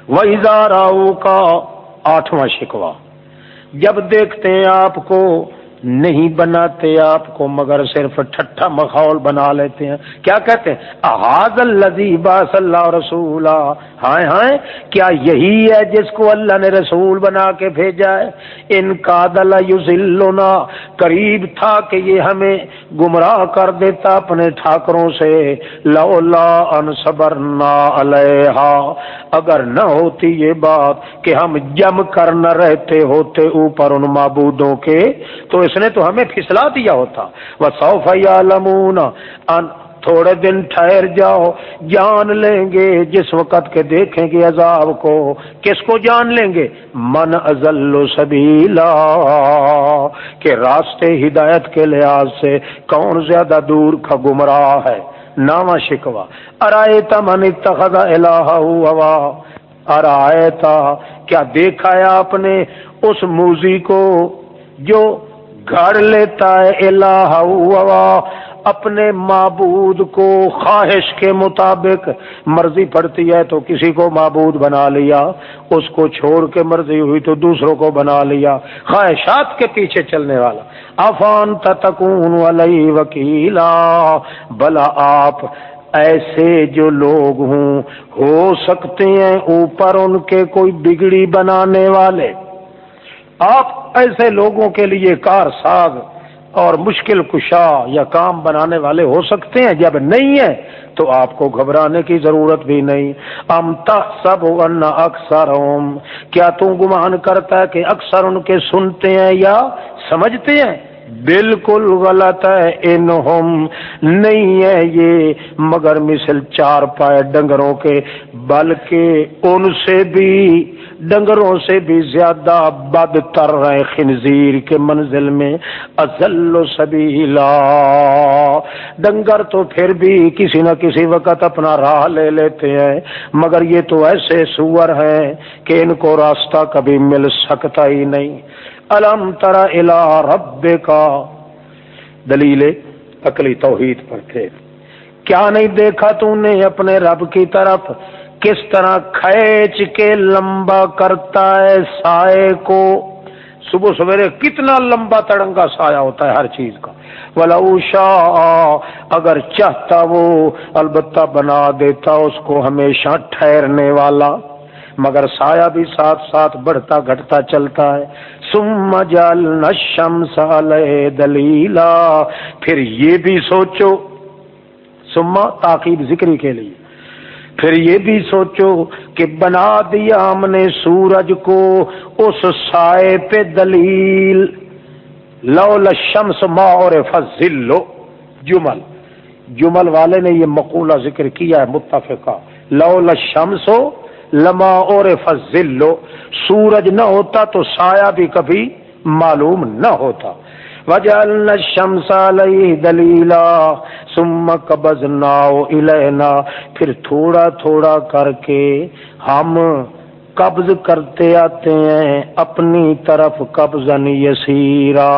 S1: وہ کا آٹھواں شکوا جب دیکھتے ہیں آپ کو نہیں بناتے آپ کو، مگر صرف ٹھٹا ماحول بنا لیتے ہیں۔ کیا کہتے ہیں؟ احاظ باس اللہ رسول ہائے ہائے، کیا یہی ہے جس کو اللہ نے رسول بنا کے بھیجا ہے؟ ان کا دل یوزلنا قریب تھا کہ یہ ہمیں گمراہ کر دیتا اپنے ٹھاکروں سے۔ لولا ان صبر نہ اگر نہ ہوتی یہ بات کہ ہم جم کر نہ رہتے ہوتے اوپر ان معبودوں کے، تو اس نے تو ہمیں پھسلا دیا ہوتا۔ وہ سوف تھوڑے دن ٹھہر جاؤ، جان لیں گے جس وقت کے دیکھیں گے عذاب کو۔ کس کو جان لیں گے؟ من ازل سبیلا۔ کہ راستے ہدایت کے لحاظ سے کون زیادہ دور کا گمراہ ہے؟ ناما شکوا ارائے تمن اتخذ الہ ہوا ارائے تھا کیا دیکھا ہے آپ نے اس موزی کو جو گھڑ لیتا ہے الہ ہوا اپنے معبود کو خواہش کے مطابق مرضی پڑتی ہے تو کسی کو معبود بنا لیا، اس کو چھوڑ کے مرضی ہوئی تو دوسروں کو بنا لیا۔ خواہشات کے پیچھے چلنے والا۔ افان تکون ولی وکیلا۔ بلا آپ ایسے جو لوگ ہوں، ہو سکتے ہیں اوپر ان کے کوئی بگڑی بنانے والے۔ آپ ایسے لوگوں کے لیے کار ساز اور مشکل کشا یا کام بنانے والے ہو سکتے ہیں، جب نہیں ہے تو آپ کو گھبرانے کی ضرورت بھی نہیں۔ ام سب اکثر کیا تم گمان کرتا ہے کہ اکثر ان کے سنتے ہیں یا سمجھتے ہیں؟ بالکل غلط ہے انہم۔ نہیں ہے یہ، مگر مثل چار پائے ڈنگروں کے، بلکہ ان سے بھی۔ ڈنگروں سے بھی زیادہ بد تر رہے خنزیر کے منزل میں ازل و سبیلا۔ ڈنگر تو پھر بھی کسی نہ کسی وقت اپنا راہ لے لیتے ہیں، مگر یہ تو ایسے سور ہیں کہ ان کو راستہ کبھی مل سکتا ہی نہیں۔ الم ترا الا رب کا دلیل عقلی توحید پر تھے۔ کیا نہیں دیکھا تو نے اپنے رب کی طرف؟ کس طرح کھینچ کے لمبا کرتا ہے سائے کو؟ صبح سویرے کتنا لمبا تڑنگا سایہ ہوتا ہے ہر چیز کا۔ اوشا اگر چاہتا وہ البتہ بنا دیتا، اس کو ہمیشہ ٹھہرنے والا۔ مگر سایہ بھی ساتھ ساتھ بڑھتا گھٹتا چلتا ہے۔ سم جل نشم سال دلیلا پھر یہ بھی سوچو۔ سما تاکید ذکری کے لیے۔ پھر یہ بھی سوچو کہ بنا دیا ہم نے سورج کو اس سائے پہ دلیل۔ لو لشمس ما اور فضلو جمل۔ جمل والے نے یہ مقولہ ذکر کیا ہے، متفقہ۔ لو لشمس لما اور فضلو سورج نہ ہوتا تو سایہ بھی کبھی معلوم نہ ہوتا۔ وجعلنا الشمس علیہ دلیلا ثم قبضناو الینا پھر تھوڑا تھوڑا کر کے ہم قبض کرتے آتے ہیں اپنی طرف قبضن یسیرا،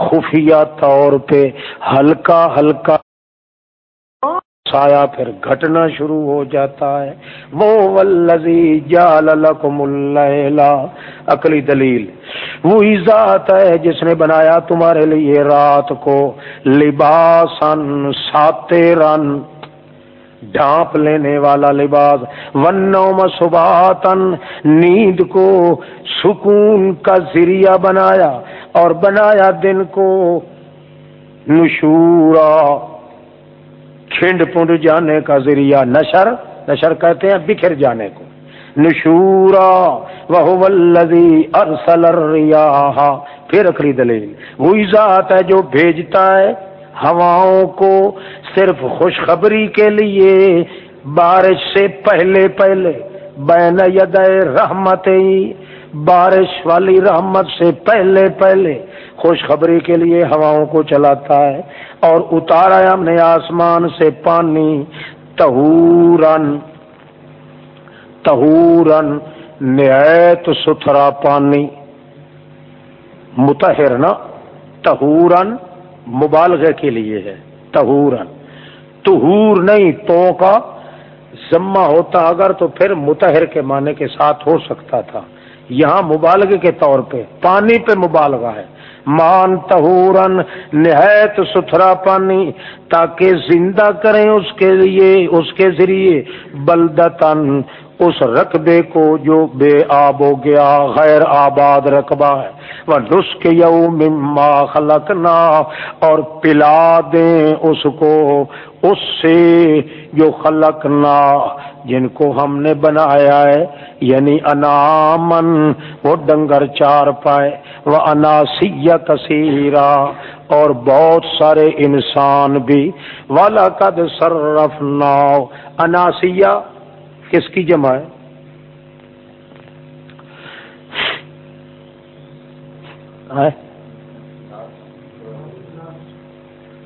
S1: خفیہ طور پہ ہلکا ہلکا سایہ پھر گھٹنا شروع ہو جاتا ہے۔ وہ ولزی جال عقلی دلیل۔ وہی ذات ہے جس نے بنایا تمہارے لیے رات کو۔ لباسن ساتے رن ڈھانپ لینے والا لباس۔ ونوم صباتن نیند کو سکون کا ذریعہ بنایا اور بنایا دن کو نشورا۔ کھنڈ پنڈ جانے کا ذریعہ نشر نشر کہتے ہیں بکھر جانے کو۔ نشورا وہ ارسل الریاح، پھر اکڑی دلیل وہی ذات ہے جو بھیجتا ہے ہواؤں کو صرف خوشخبری کے لیے۔ بارش سے پہلے پہلے، بین ید رحمت بارش والی رحمت سے پہلے پہلے خوشخبری کے لیے ہواؤں کو چلاتا ہے اور اتارا ہم نے آسمان سے پانی تہورن تہورن نہایت ستھرا پانی۔ متحر نا تہورن مبالغے کے لیے ہے تہورن تہور نہیں تو کا ذمہ ہوتا اگر تو پھر متحر کے معنی کے ساتھ ہو سکتا تھا۔ یہاں مبالغے کے طور پہ، پانی پہ مبالغہ ہے۔ مان تہورن نہایت ستھرا پانی تاکہ زندہ کریں اس کے لیے، اس کے ذریعے بلدتن اس رقبے کو جو بے آب ہو گیا، غیر آباد رقبہ ہے۔ وہ نسخ یو مما خلقنا، اور پلا دیں اس کو، اس سے جو خلقنا، جن کو ہم نے بنایا ہے۔ یعنی انامن وہ ڈنگر چار پائے۔ وہ اناسیہ کثیرا، اور بہت سارے انسان بھی۔ والا قد سرف ناؤ اناسیہ کس کی جمع ہے؟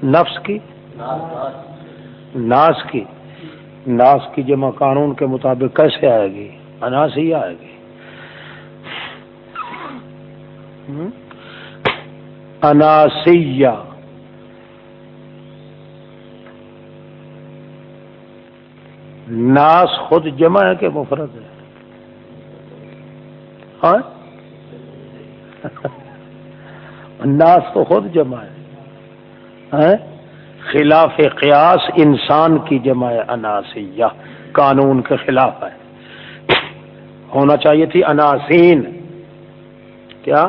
S1: نفس کی؟ ناس کی۔ ناس کی جمع قانون کے مطابق کیسے آئے گی؟ اناس ہی آئے گی۔ اناسیہ۔ ناس خود جمع ہے کہ مفرد ہے؟ ہاں؟ ناس تو خود جمع ہے۔ ہاں؟ خلاف قیاس انسان کی جمع اناسیہ۔ قانون کے خلاف ہے۔ ہونا چاہیے تھی اناسین۔ کیا؟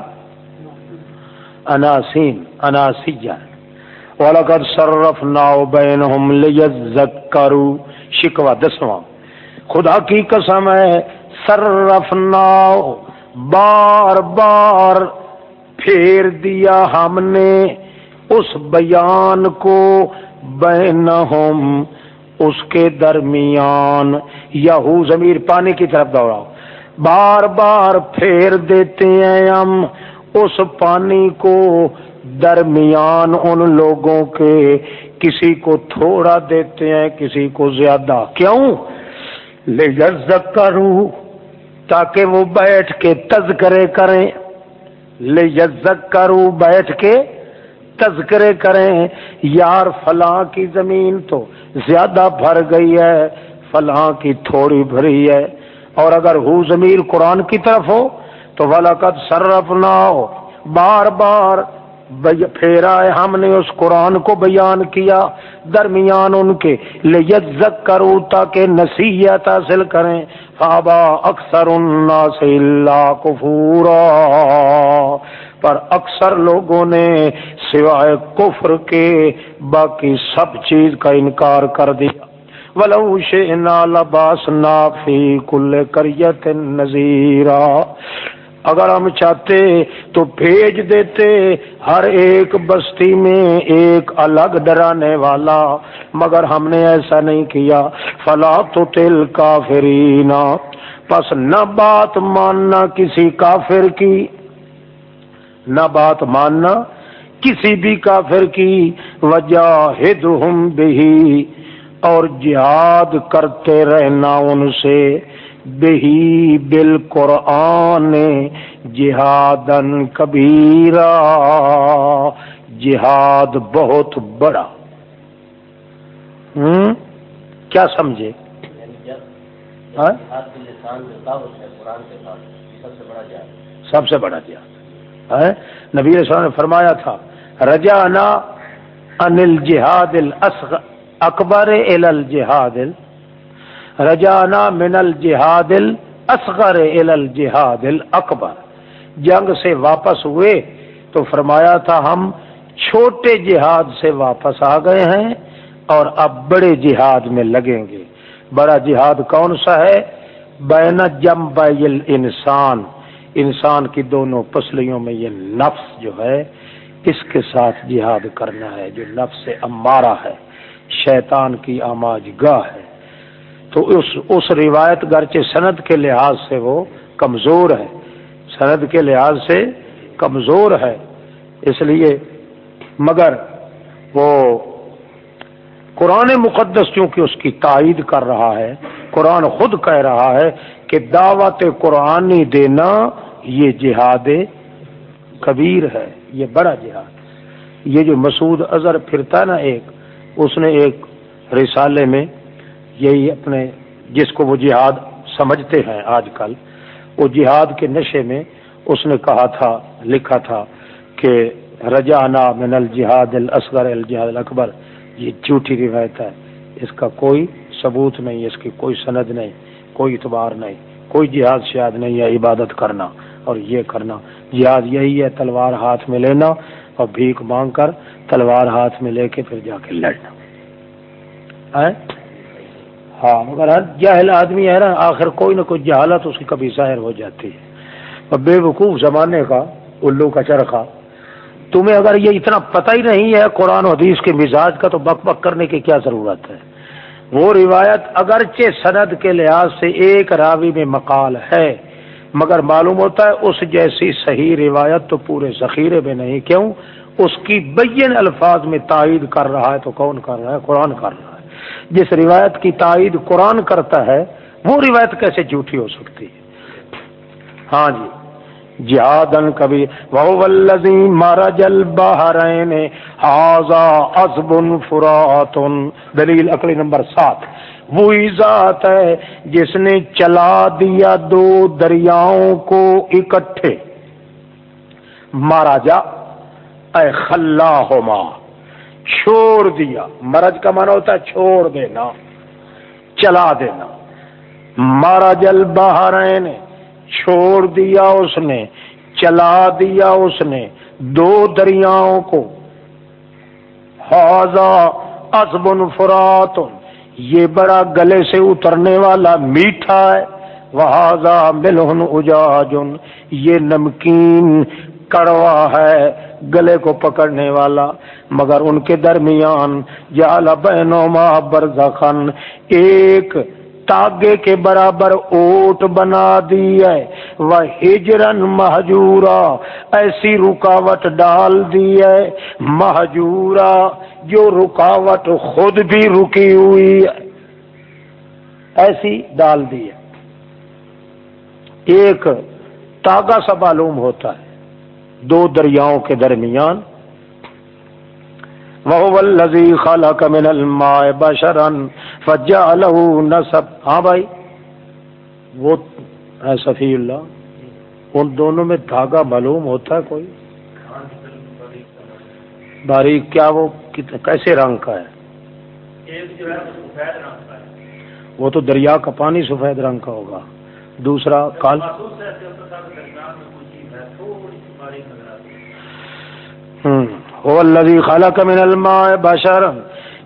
S1: اناسین، اناسیہ۔ وَلَقَدْ صَرَّفْنَا بَيْنَهُمْ لِيَذَّكَّرُوا۔ شکوا دسواں۔ خدا کی قسم ہے صرفنا بار بار پھیر دیا ہم نے۔ اس بیان کو بینہم، اس کے درمیان۔ یا ہو ضمیر پانی کی طرف دوڑاؤ۔ بار بار پھیر دیتے ہیں ہم اس پانی کو۔ درمیان ان لوگوں کے کسی کو تھوڑا دیتے ہیں، کسی کو زیادہ۔ کیوں؟ لے کروں تاکہ وہ بیٹھ کے تذکرے کریں۔ لے کروں بیٹھ کے تذکرے کریں۔ یار، فلاں کی زمین تو زیادہ بھر گئی ہے، فلاں کی تھوڑی بھری ہے۔ اور اگر ہو زمین قرآن کی طرف ہو، تو ولاقت سرف نہ ہو بار بار پھیرا ہے ہم نے اس قرآن کو بیان کیا۔ درمیان ان کے لذت کرو تاکہ نصیحت حاصل کریں۔ فابا اکثر الناس اللہ کفورا پر اکثر لوگوں نے سوائے کفر کے باقی سب چیز کا انکار کر دیا۔ ولو شئنا لباسنا فی کل کریت نذیرا اگر ہم چاہتے تو بھیج دیتے، ہر ایک بستی میں ایک الگ ڈرانے والا۔ مگر ہم نے ایسا نہیں کیا۔ فلا تو تل کافرینا پس نہ بات ماننا کسی کافر کی، نہ بات ماننا کسی بھی کافر کی۔ وجہ ہد ہم بھی اور جہاد کرتے رہنا ان سے۔ بہی بال قرآن جہادن کبیرا، جہاد بہت بڑا ہوں کیا سمجھے ہاں؟ سب سے بڑا جہاد ہاں؟ نبی رسول نے فرمایا تھا رجانا انل جہاد اکبر ال الجہاد رجانا من الجہاد اصغر ال الجہاد اکبر جنگ سے واپس ہوئے تو فرمایا تھا ہم چھوٹے جہاد سے واپس آ گئے ہیں اور اب بڑے جہاد میں لگیں گے۔ بڑا جہاد کون سا ہے؟ بین جم بیل انسان انسان کی دونوں پسلیوں میں یہ نفس جو ہے، اس کے ساتھ جہاد کرنا ہے، جو نفس سے امارا ہے، شیطان کی آماج گاہ ہے۔ تو اس اس روایت گرچہ سند کے لحاظ سے وہ کمزور ہے، سند کے لحاظ سے کمزور ہے، اس لیے مگر وہ قرآن مقدس چونکہ اس کی تائید کر رہا ہے، قرآن خود کہہ رہا ہے کہ دعوت قرآنی دینا یہ جہاد کبیر ہے، یہ بڑا جہاد۔ یہ جو مسعود اظہر پھرتا نا ایک، اس نے ایک رسالے میں یہی اپنے جس کو وہ جہاد سمجھتے ہیں آج کل، وہ جہاد کے نشے میں اس نے کہا تھا، لکھا تھا کہ رجانا من الجہاد الاسغر الجہاد الاکبر، یہ جھوٹی روایت ہے، اس کا کوئی ثبوت نہیں، اس کی کوئی سند نہیں، کوئی اعتبار نہیں، کوئی جہاد شہاد نہیں ہے عبادت کرنا اور یہ کرنا۔ جہاد یہی ہے، تلوار ہاتھ میں لینا اور بھیک مانگ کر تلوار ہاتھ میں لے کے پھر جا کے لڑنا۔ ہاں مگر ہر جاہل آدمی ہے نا، آخر کوئی نہ کوئی جہالت اس کی کبھی ظاہر ہو جاتی ہے۔ اور بے وقوف زمانے کا، الو کا چرخا تمہیں اگر یہ اتنا پتہ ہی نہیں ہے قرآن و حدیث کے مزاج کا، تو بک بک کرنے کی کیا ضرورت ہے؟ وہ روایت اگرچہ سند کے لحاظ سے ایک راوی میں مقال ہے، مگر معلوم ہوتا ہے اس جیسی صحیح روایت تو پورے ذخیرے میں نہیں۔ کیوں؟ اس کی بین الفاظ میں تائید کر رہا ہے تو کون کر رہا ہے؟ قرآن کر رہا ہے۔ جس روایت کی تائید قرآن کرتا ہے، وہ روایت کیسے جھوٹی ہو سکتی ہے؟ ہاں جی جہادن کبھی وہی مارا جل بہرین حاضا ازبن فراتن دلیل اکڑی نمبر سات۔ وہی ذات ہے جس نے چلا دیا دو دریاؤں کو اکٹھے۔ مارا جا اے خلا ہوما چھوڑ دیا۔ مرج کا من ہوتا ہے چھوڑ دینا، چلا دینا۔ مارا جل چھوڑ دیا اس نے، چلا دیا اس نے۔ دو دریاؤں کو۔ حاضا ازبن فراتن۔ یہ بڑا گلے سے اترنے والا میٹھا ہے۔ وہ ملہن اجاجن۔ یہ نمکین کڑوا ہے۔ گلے کو پکڑنے والا، مگر ان کے درمیان جال بہنوں ماں برزخن ایک تاگے کے برابر اوٹ بنا دی ہے۔ وہ ہجرن محجورا، ایسی رکاوٹ ڈال دی ہے۔ محجورا، جو رکاوٹ خود بھی رکی ہوئی ہے۔ ایسی ڈال دی ہے۔ ایک تاگا سا معلوم ہوتا ہے۔ دو دریاؤں کے درمیان وہ الذی خلق من الماء بشرا فجعله نسب۔ ہاں بھائی وہ صفی اللہ ان دونوں میں دھاگا معلوم ہوتا ہے کوئی؟ باریک کیا وہ کیسے رنگ کا ہے؟ وہ تو دریا کا پانی سفید رنگ کا ہوگا۔ دوسرا کال ہوں وہ الذي خلق من الماء بشرا،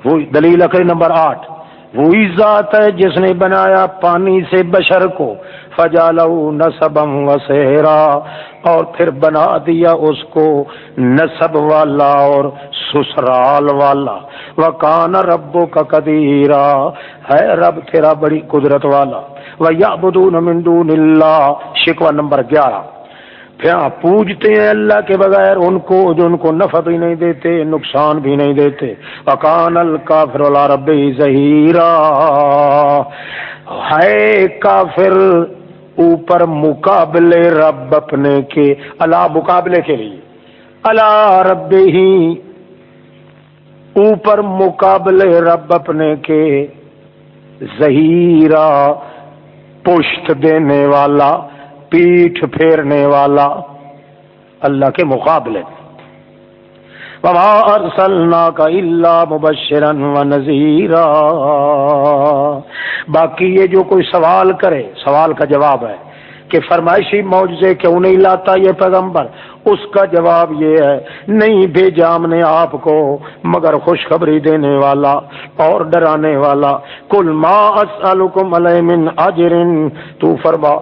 S1: وہ دلیل اکڑی نمبر آٹھ۔ وہی ذات ہے جس نے بنایا پانی سے بشر کو۔ فجالو نصبم و سہرا اور پھر بنا دیا اس کو نصب والا اور سسرال والا۔ وہ کان ربو کا قدیرا، ہے رب تیرا بڑی قدرت والا۔ وہ یا بدون مندون اللہ شکوا نمبر گیارہ۔ پھر پوجتے ہیں اللہ کے بغیر، ان کو جو ان کو نفع بھی نہیں دیتے، نقصان بھی نہیں دیتے۔ اکان الکافر رب ظہیرا ہے کافر، اوپر مقابلے رب اپنے کے۔ اللہ مقابلے کے لیے۔ اللہ رب ہی اوپر مقابلے رب اپنے کے۔ ظہیرا پشت دینے والا۔ پیٹھ پھیرنے والا اللہ کے مقابلے۔ وما ارسلنا کا اللہ مبشرن و نذیرا۔ باقی یہ جو کوئی سوال کرے، سوال کا جواب ہے۔ کہ فرمائشی معجزے کیوں نہیں لاتا یہ پیغمبر؟ اس کا جواب یہ ہے، نہیں بھیجا ہم نے آپ کو، مگر خوشخبری دینے والا اور ڈرانے والا۔ کل ما اسالکم علیہ من اجر تو فرما،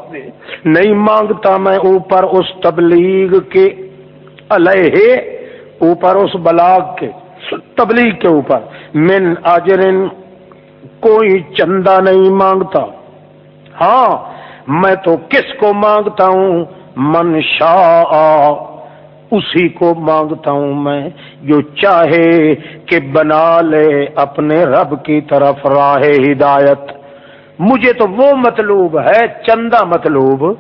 S1: نہیں مانگتا میں اوپر اس تبلیغ کے، علیہ اوپر اس بلاغ کے، تبلیغ کے اوپر۔ من اجر کوئی چندہ نہیں مانگتا۔ ہاں میں تو کس کو مانگتا ہوں؟ من شاء. اسی کو مانگتا ہوں میں جو چاہے کہ بنا لے اپنے رب کی طرف راہ ہدایت۔ مجھے تو وہ مطلوب ہے چندہ مطلوب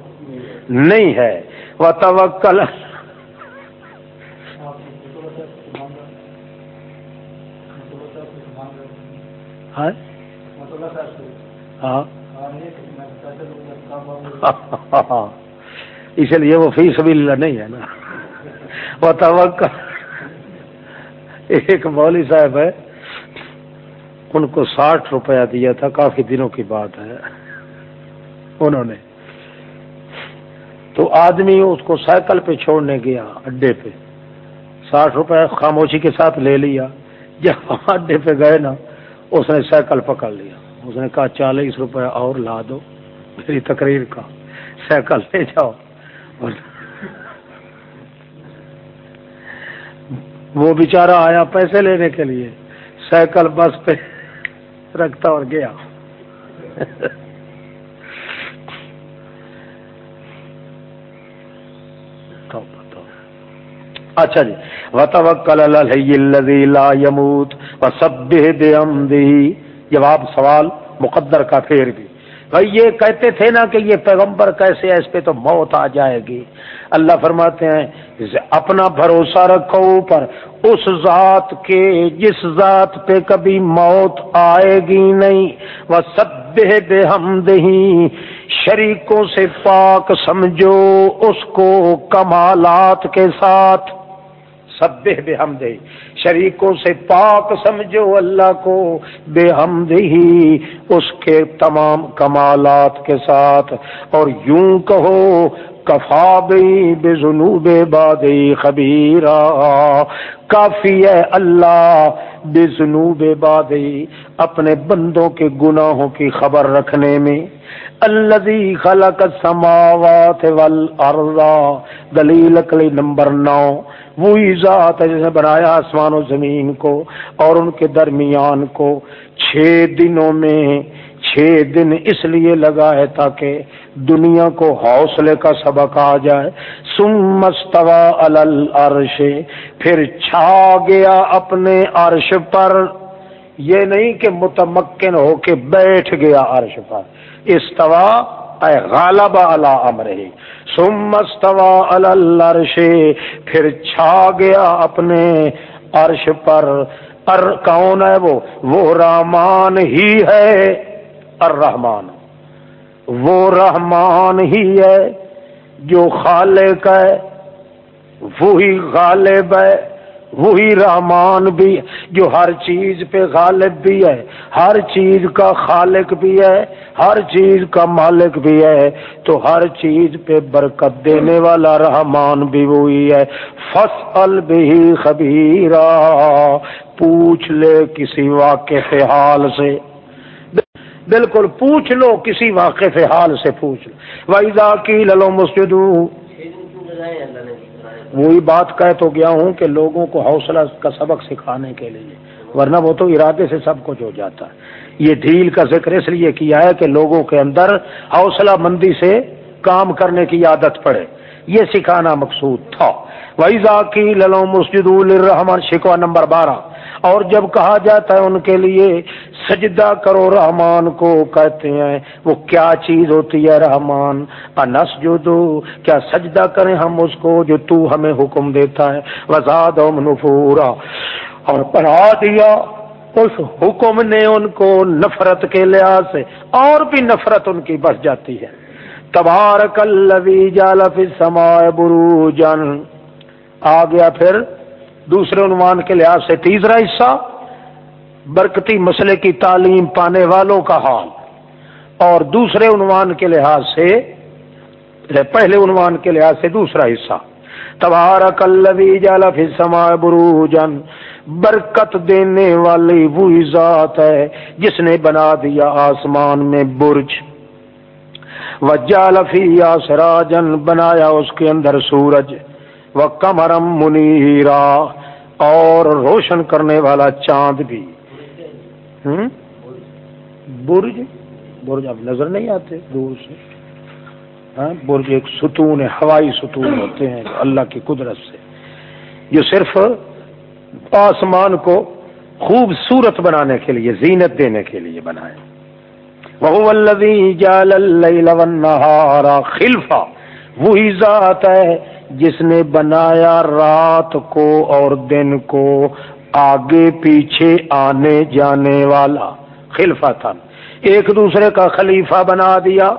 S1: نہیں ہے۔ وہ توکل ہاں, ہاں۔ اس لیے وہ فی سبھی نہیں ہے نا۔ وہ توقع ایک مولوی صاحب ہے، ان کو ساٹھ روپیہ دیا تھا، کافی دنوں کی بات ہے۔ انہوں نے۔ تو آدمی اس کو سائیکل پہ چھوڑنے گیا، اڈے پہ۔ ساٹھ روپے خاموشی کے ساتھ لے لیا۔ جب اڈے پہ گئے نا، اس نے سائیکل پکڑ لیا۔ اس نے کہا، چالیس روپے اور لا دو۔ میری تقریر کا۔ سائیکل لے جاؤ۔ وہ بیچارہ آیا پیسے لینے کے لیے۔ سائیکل بس پہ رکھتا اور گیا۔ اچھا جی۔ وتوکل الحی الذی لا يموت وسبح جواب، سوال مقدر کا پھر بھی۔ بھائی یہ کہتے تھے نا کہ یہ پیغمبر کیسے ہے، اس پہ تو موت آ جائے گی۔ اللہ فرماتے ہیں، اپنا بھروسہ رکھو اوپر، اس ذات کے، جس ذات پہ کبھی موت آئے گی نہیں۔ وہ سب بے ہم دہی شریکوں سے پاک سمجھو اس کو کمالات کے ساتھ۔ سب بے ہم شریکوں سے پاک سمجھو اللہ کو۔ بے ہم ہی اس کے تمام کمالات کے ساتھ۔ اور یوں کہو، کفا بے بے جنوب باد خبیرا۔ کافی ہے اللہ بے جنوب باد اپنے بندوں کے گناہوں کی خبر رکھنے میں۔ الذي خلق السماوات والارض دلیل کلی نمبر نو. وہی ذات ہے جس نے بنایا آسمان و زمین کو اور ان کے درمیان کو. چھ دنوں میں چھ دن اس لیے لگا ہے تاکہ دنیا کو حوصلے کا سبق آ جائے. سم مستوا الرش پھر چھا گیا اپنے عرش پر. یہ نہیں کہ متمکن ہو کے بیٹھ گیا عرش پر. استوا، اے غالب علی امرہ۔ ثم استوا علی العرش، پھر چھا گیا اپنے عرش پر۔ ار کون ہے وہ؟ وہ رحمان ہی ہے۔ الرحمان وہ رحمان ہی ہے جو خالق ہے۔ وہی غالب ہے۔ وہی رحمان بھی جو ہر چیز پہ غالب بھی ہے، ہر چیز کا خالق بھی ہے، ہر چیز کا مالک بھی ہے، تو ہر چیز پہ برکت دینے والا رحمان بھی وہی ہے۔ فصل بھی خبیرہ پوچھ لے کسی واقع حال سے۔ بالکل پوچھ لو کسی واقع حال سے پوچھ لو۔ ویزا کی للو مسجد وہی بات کہہ تو گیا ہوں کہ لوگوں کو حوصلہ کا سبق سکھانے کے لیے۔ ورنہ وہ تو ارادے سے سب کچھ ہو جاتا۔ ہے یہ ڈھیل کا ذکر اس لیے کیا ہے کہ لوگوں کے اندر حوصلہ مندی سے کام کرنے کی عادت پڑے۔ یہ سکھانا مقصود تھا۔ وہی ذاکی للو مسجد الرحمان شکوا نمبر بارہ۔ اور جب کہا جاتا ہے ان کے لیے، سجدہ کرو رحمان کو، کہتے ہیں، وہ کیا چیز ہوتی ہے رحمان؟ انس جو دو کیا سجدہ کریں ہم اس کو جو تو ہمیں حکم دیتا ہے؟ وزاد نفورا۔ اور پڑھا دیا اس حکم نے ان کو نفرت کے لحاظ سے، اور بھی نفرت ان کی بس جاتی ہے۔ تبارک الذی جعل فی السماء بروجا۔ آ گیا پھر دوسرے عنوان کے لحاظ سے تیسرا حصہ، برکتی مسئلے کی تعلیم پانے والوں کا حال۔ اور دوسرے عنوان کے لحاظ سے پہلے عنوان کے لحاظ سے دوسرا حصہ۔ تبارک الذی جعل فی السماء برکت دینے والی وہی ذات ہے جس نے بنا دیا آسمان میں برج۔ وجال فی سراجن بنایا اس کے اندر سورج۔ وہ کمرم منیرا، اور روشن کرنے والا چاند بھی۔ برج؟ برج اب نظر نہیں آتے دور سے۔ ہاں برج ایک ستون ہے ہوائی ستون ہوتے ہیں اللہ کی قدرت سے۔ جو صرف آسمان کو خوبصورت بنانے کے لیے، زینت دینے کے لیے بنائے۔ وہ جال خلفا۔ وہی ذات ہے جس نے بنایا رات کو اور دن کو آگے پیچھے آنے جانے والا خلفا تھا ایک دوسرے کا خلیفہ بنا دیا۔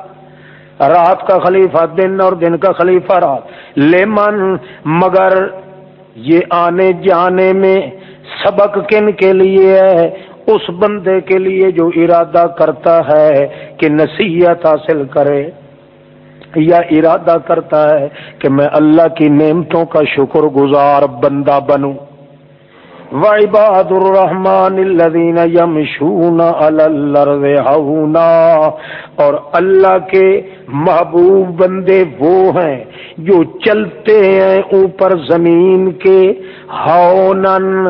S1: رات کا خلیفہ دن اور دن کا خلیفہ رات۔ لیمن، مگر یہ آنے جانے میں سبق کن کے لیے ہے؟ اس بندے کے لیے جو ارادہ کرتا ہے کہ نصیحت حاصل کرے۔ یا ارادہ کرتا ہے کہ میں اللہ کی نعمتوں کا شکر گزار بندہ بنوں۔ وعباد الرحمن الذين يمشون على الارض هونا اور اللہ کے محبوب بندے وہ ہیں جو چلتے ہیں اوپر زمین کے ہونن،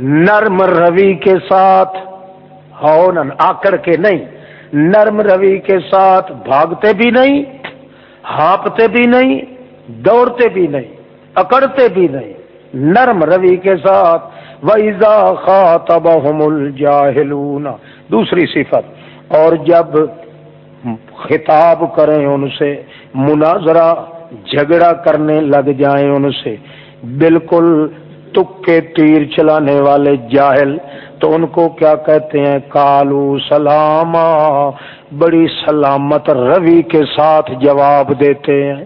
S1: نرم روی کے ساتھ۔ ہونن، آکڑ کے نہیں، نرم روی کے ساتھ، بھاگتے بھی نہیں ہانپتے بھی نہیں، دوڑتے بھی نہیں، اکڑتے بھی نہیں۔ نرم روی کے ساتھ وَإِذَا خَاطَبَهُمُ الْجَاهِلُونَ۔ دوسری صفت، اور جب خطاب کریں ان سے، مناظرہ، جھگڑا کرنے لگ جائیں ان سے، بالکل تک کے تیر چلانے والے جاہل تو ان کو کیا کہتے ہیں؟ کالو سلام بڑی سلامت روی کے ساتھ جواب دیتے ہیں۔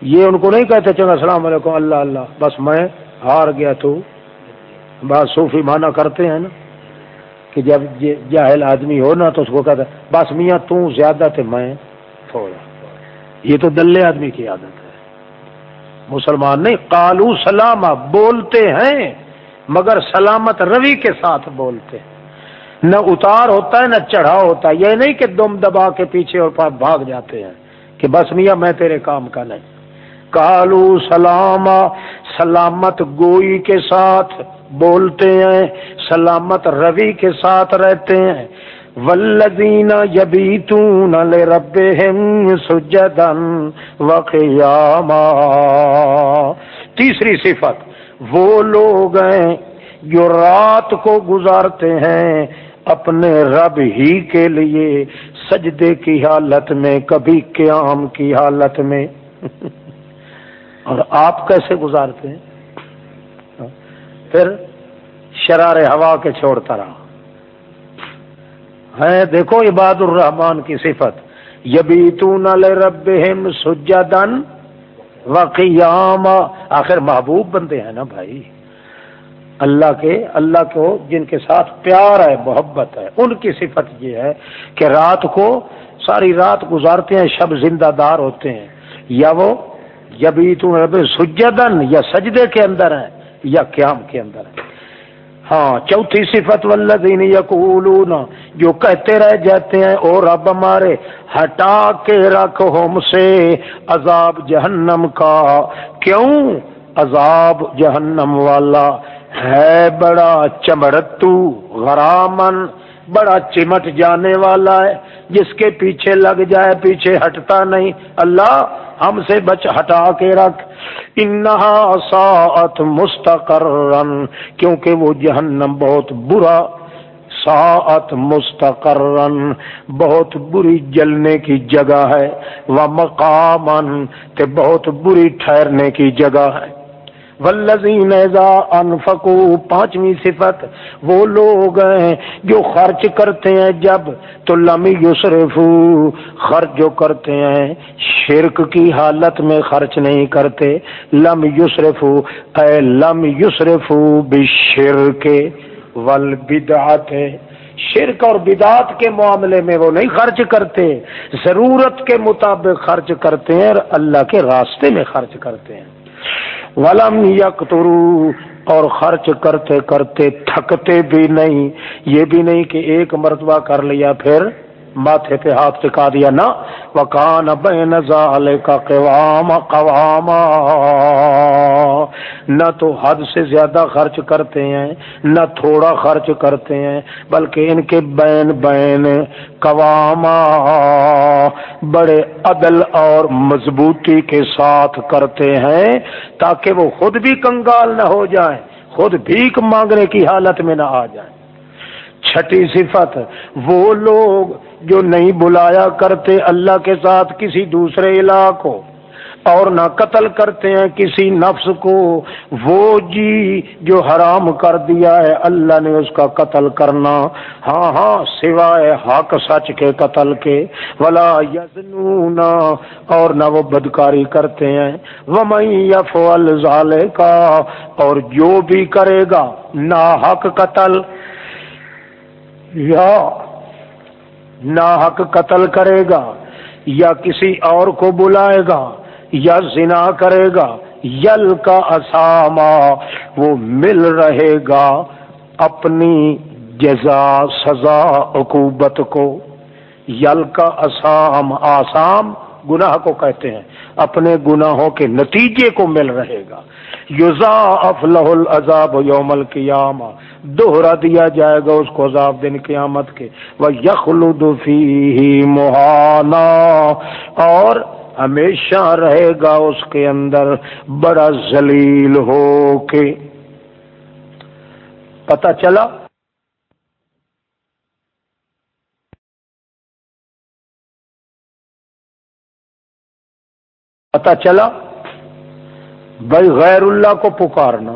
S1: یہ ان کو نہیں کہتے چنگا السلام علیکم، اللہ اللہ، بس میں ہار گیا تو۔ بات صوفی مانا کرتے ہیں نا، کہ جب جاہل آدمی ہو نا تو اس کو کہتا بس میاں تو زیادہ تھے میں تھوڑا۔ یہ تو دلے آدمی کی عادت ہے۔ مسلمان نہیں کالو سلام بولتے ہیں۔ مگر سلامت روی کے ساتھ بولتے ہیں نہ اتار ہوتا ہے، نہ چڑھا ہوتا ہے۔ یہ نہیں کہ دم دبا کے پیچھے اور پاس بھاگ جاتے ہیں کہ بس میاں، میں تیرے کام کا نہیں۔ کالو سلام سلامت گوئی کے ساتھ بولتے ہیں، سلامت روی کے ساتھ رہتے ہیں۔ ولدین یبیتون لربہم سجدن وقیاما تیسری صفت وہ لوگ ہیں جو رات کو گزارتے ہیں اپنے رب ہی کے لیے سجدے کی حالت میں، کبھی قیام کی حالت میں۔ اور آپ کیسے گزارتے ہیں؟ پھر شرار ہوا کے چھوڑتا رہا۔ ہے دیکھو عباد الرحمان کی صفت۔ یبی رب سجدن وقیام آخر محبوب بندے ہیں نا بھائی؟ اللہ کے، اللہ کو جن کے ساتھ پیار ہے، محبت ہے، ان کی صفت یہ ہے کہ رات کو ساری رات گزارتے ہیں، شب زندہ دار ہوتے ہیں۔ یا وہ یبی تم سجدن یا سجدے کے اندر ہیں، یا قیام کے اندر ہے ہاں چوتھی صفت والذین یقولون، جو کہتے رہ جاتے ہیں اور رب ہمارے، ہٹا کے رکھ ہم سے عذاب جہنم کا. کیوں؟ عذاب جہنم والا ہے بڑا چمڑتو، غرامن بڑا چمٹ جانے والا ہے۔ جس کے پیچھے لگ جائے، پیچھے ہٹتا نہیں۔ اللہ ہم سے بچ ہٹا کے رکھ۔ انہا ساعت مستقرن، کیونکہ وہ جہنم بہت برا۔ ساعت مستقرن، بہت بری جلنے کی جگہ ہے۔ وہ مقامن تے بہت بری ٹھہرنے کی جگہ ہے۔ ولزین انفقو پانچویں صفت، وہ لوگ ہیں جو خرچ کرتے ہیں جب، تو لم یوسرف خرچ جو کرتے ہیں، شرک کی حالت میں خرچ نہیں کرتے۔ لم یوسرف اے لم یوسرف بشر کے ول شرک اور بدعت کے معاملے میں وہ نہیں خرچ کرتے، ضرورت کے مطابق خرچ کرتے ہیں اور اللہ کے راستے میں خرچ کرتے ہیں۔ ولم یکترو اور خرچ کرتے کرتے تھکتے بھی نہیں، یہ بھی نہیں کہ ایک مرتبہ کر لیا پھر ماتھے پہ ہاتھ ٹکا دیا نا۔ وکان بین ذالک کا قوام قوام نہ تو حد سے زیادہ خرچ کرتے ہیں، نہ تھوڑا خرچ کرتے ہیں، بلکہ ان کے بین بین قوام بڑے عدل اور مضبوطی کے ساتھ کرتے ہیں، تاکہ وہ خود بھی کنگال نہ ہو جائیں، خود بھیک مانگنے کی حالت میں نہ آ جائیں۔ چھٹی صفت، وہ لوگ جو نہیں بلایا کرتے اللہ کے ساتھ کسی دوسرے علاق کو اور نہ قتل کرتے ہیں کسی نفس کو، وہ جی جو حرام کر دیا ہے، اللہ نے اس کا قتل کرنا۔ ہاں ہاں سوائے حق سچ کے قتل کے۔ ولا یزنون اور نہ وہ بدکاری کرتے ہیں۔ وہ یفعل ظالے کا اور جو بھی کرے گا نہ حق قتل۔ یا ناحق قتل کرے گا، یا کسی اور کو بلائے گا، یا زنا کرے گا، یل کا اسامہ، وہ مل رہے گا اپنی جزا، سزا، عقوبت کو۔ یل کا اسام، آسام گناہ کو کہتے ہیں، اپنے گناہوں کے نتیجے کو مل رہے گا۔ یوزا افلح العذاب یوم القیامہ۔ دوہرا دیا جائے گا اس کو عذاب دن قیامت کے۔ وہ یخلد فی مہانا اور ہمیشہ رہے گا اس کے اندر بڑا ذلیل ہو کے۔ پتہ چلا؟ پتا چلا؟ بھائی غیر اللہ کو پکارنا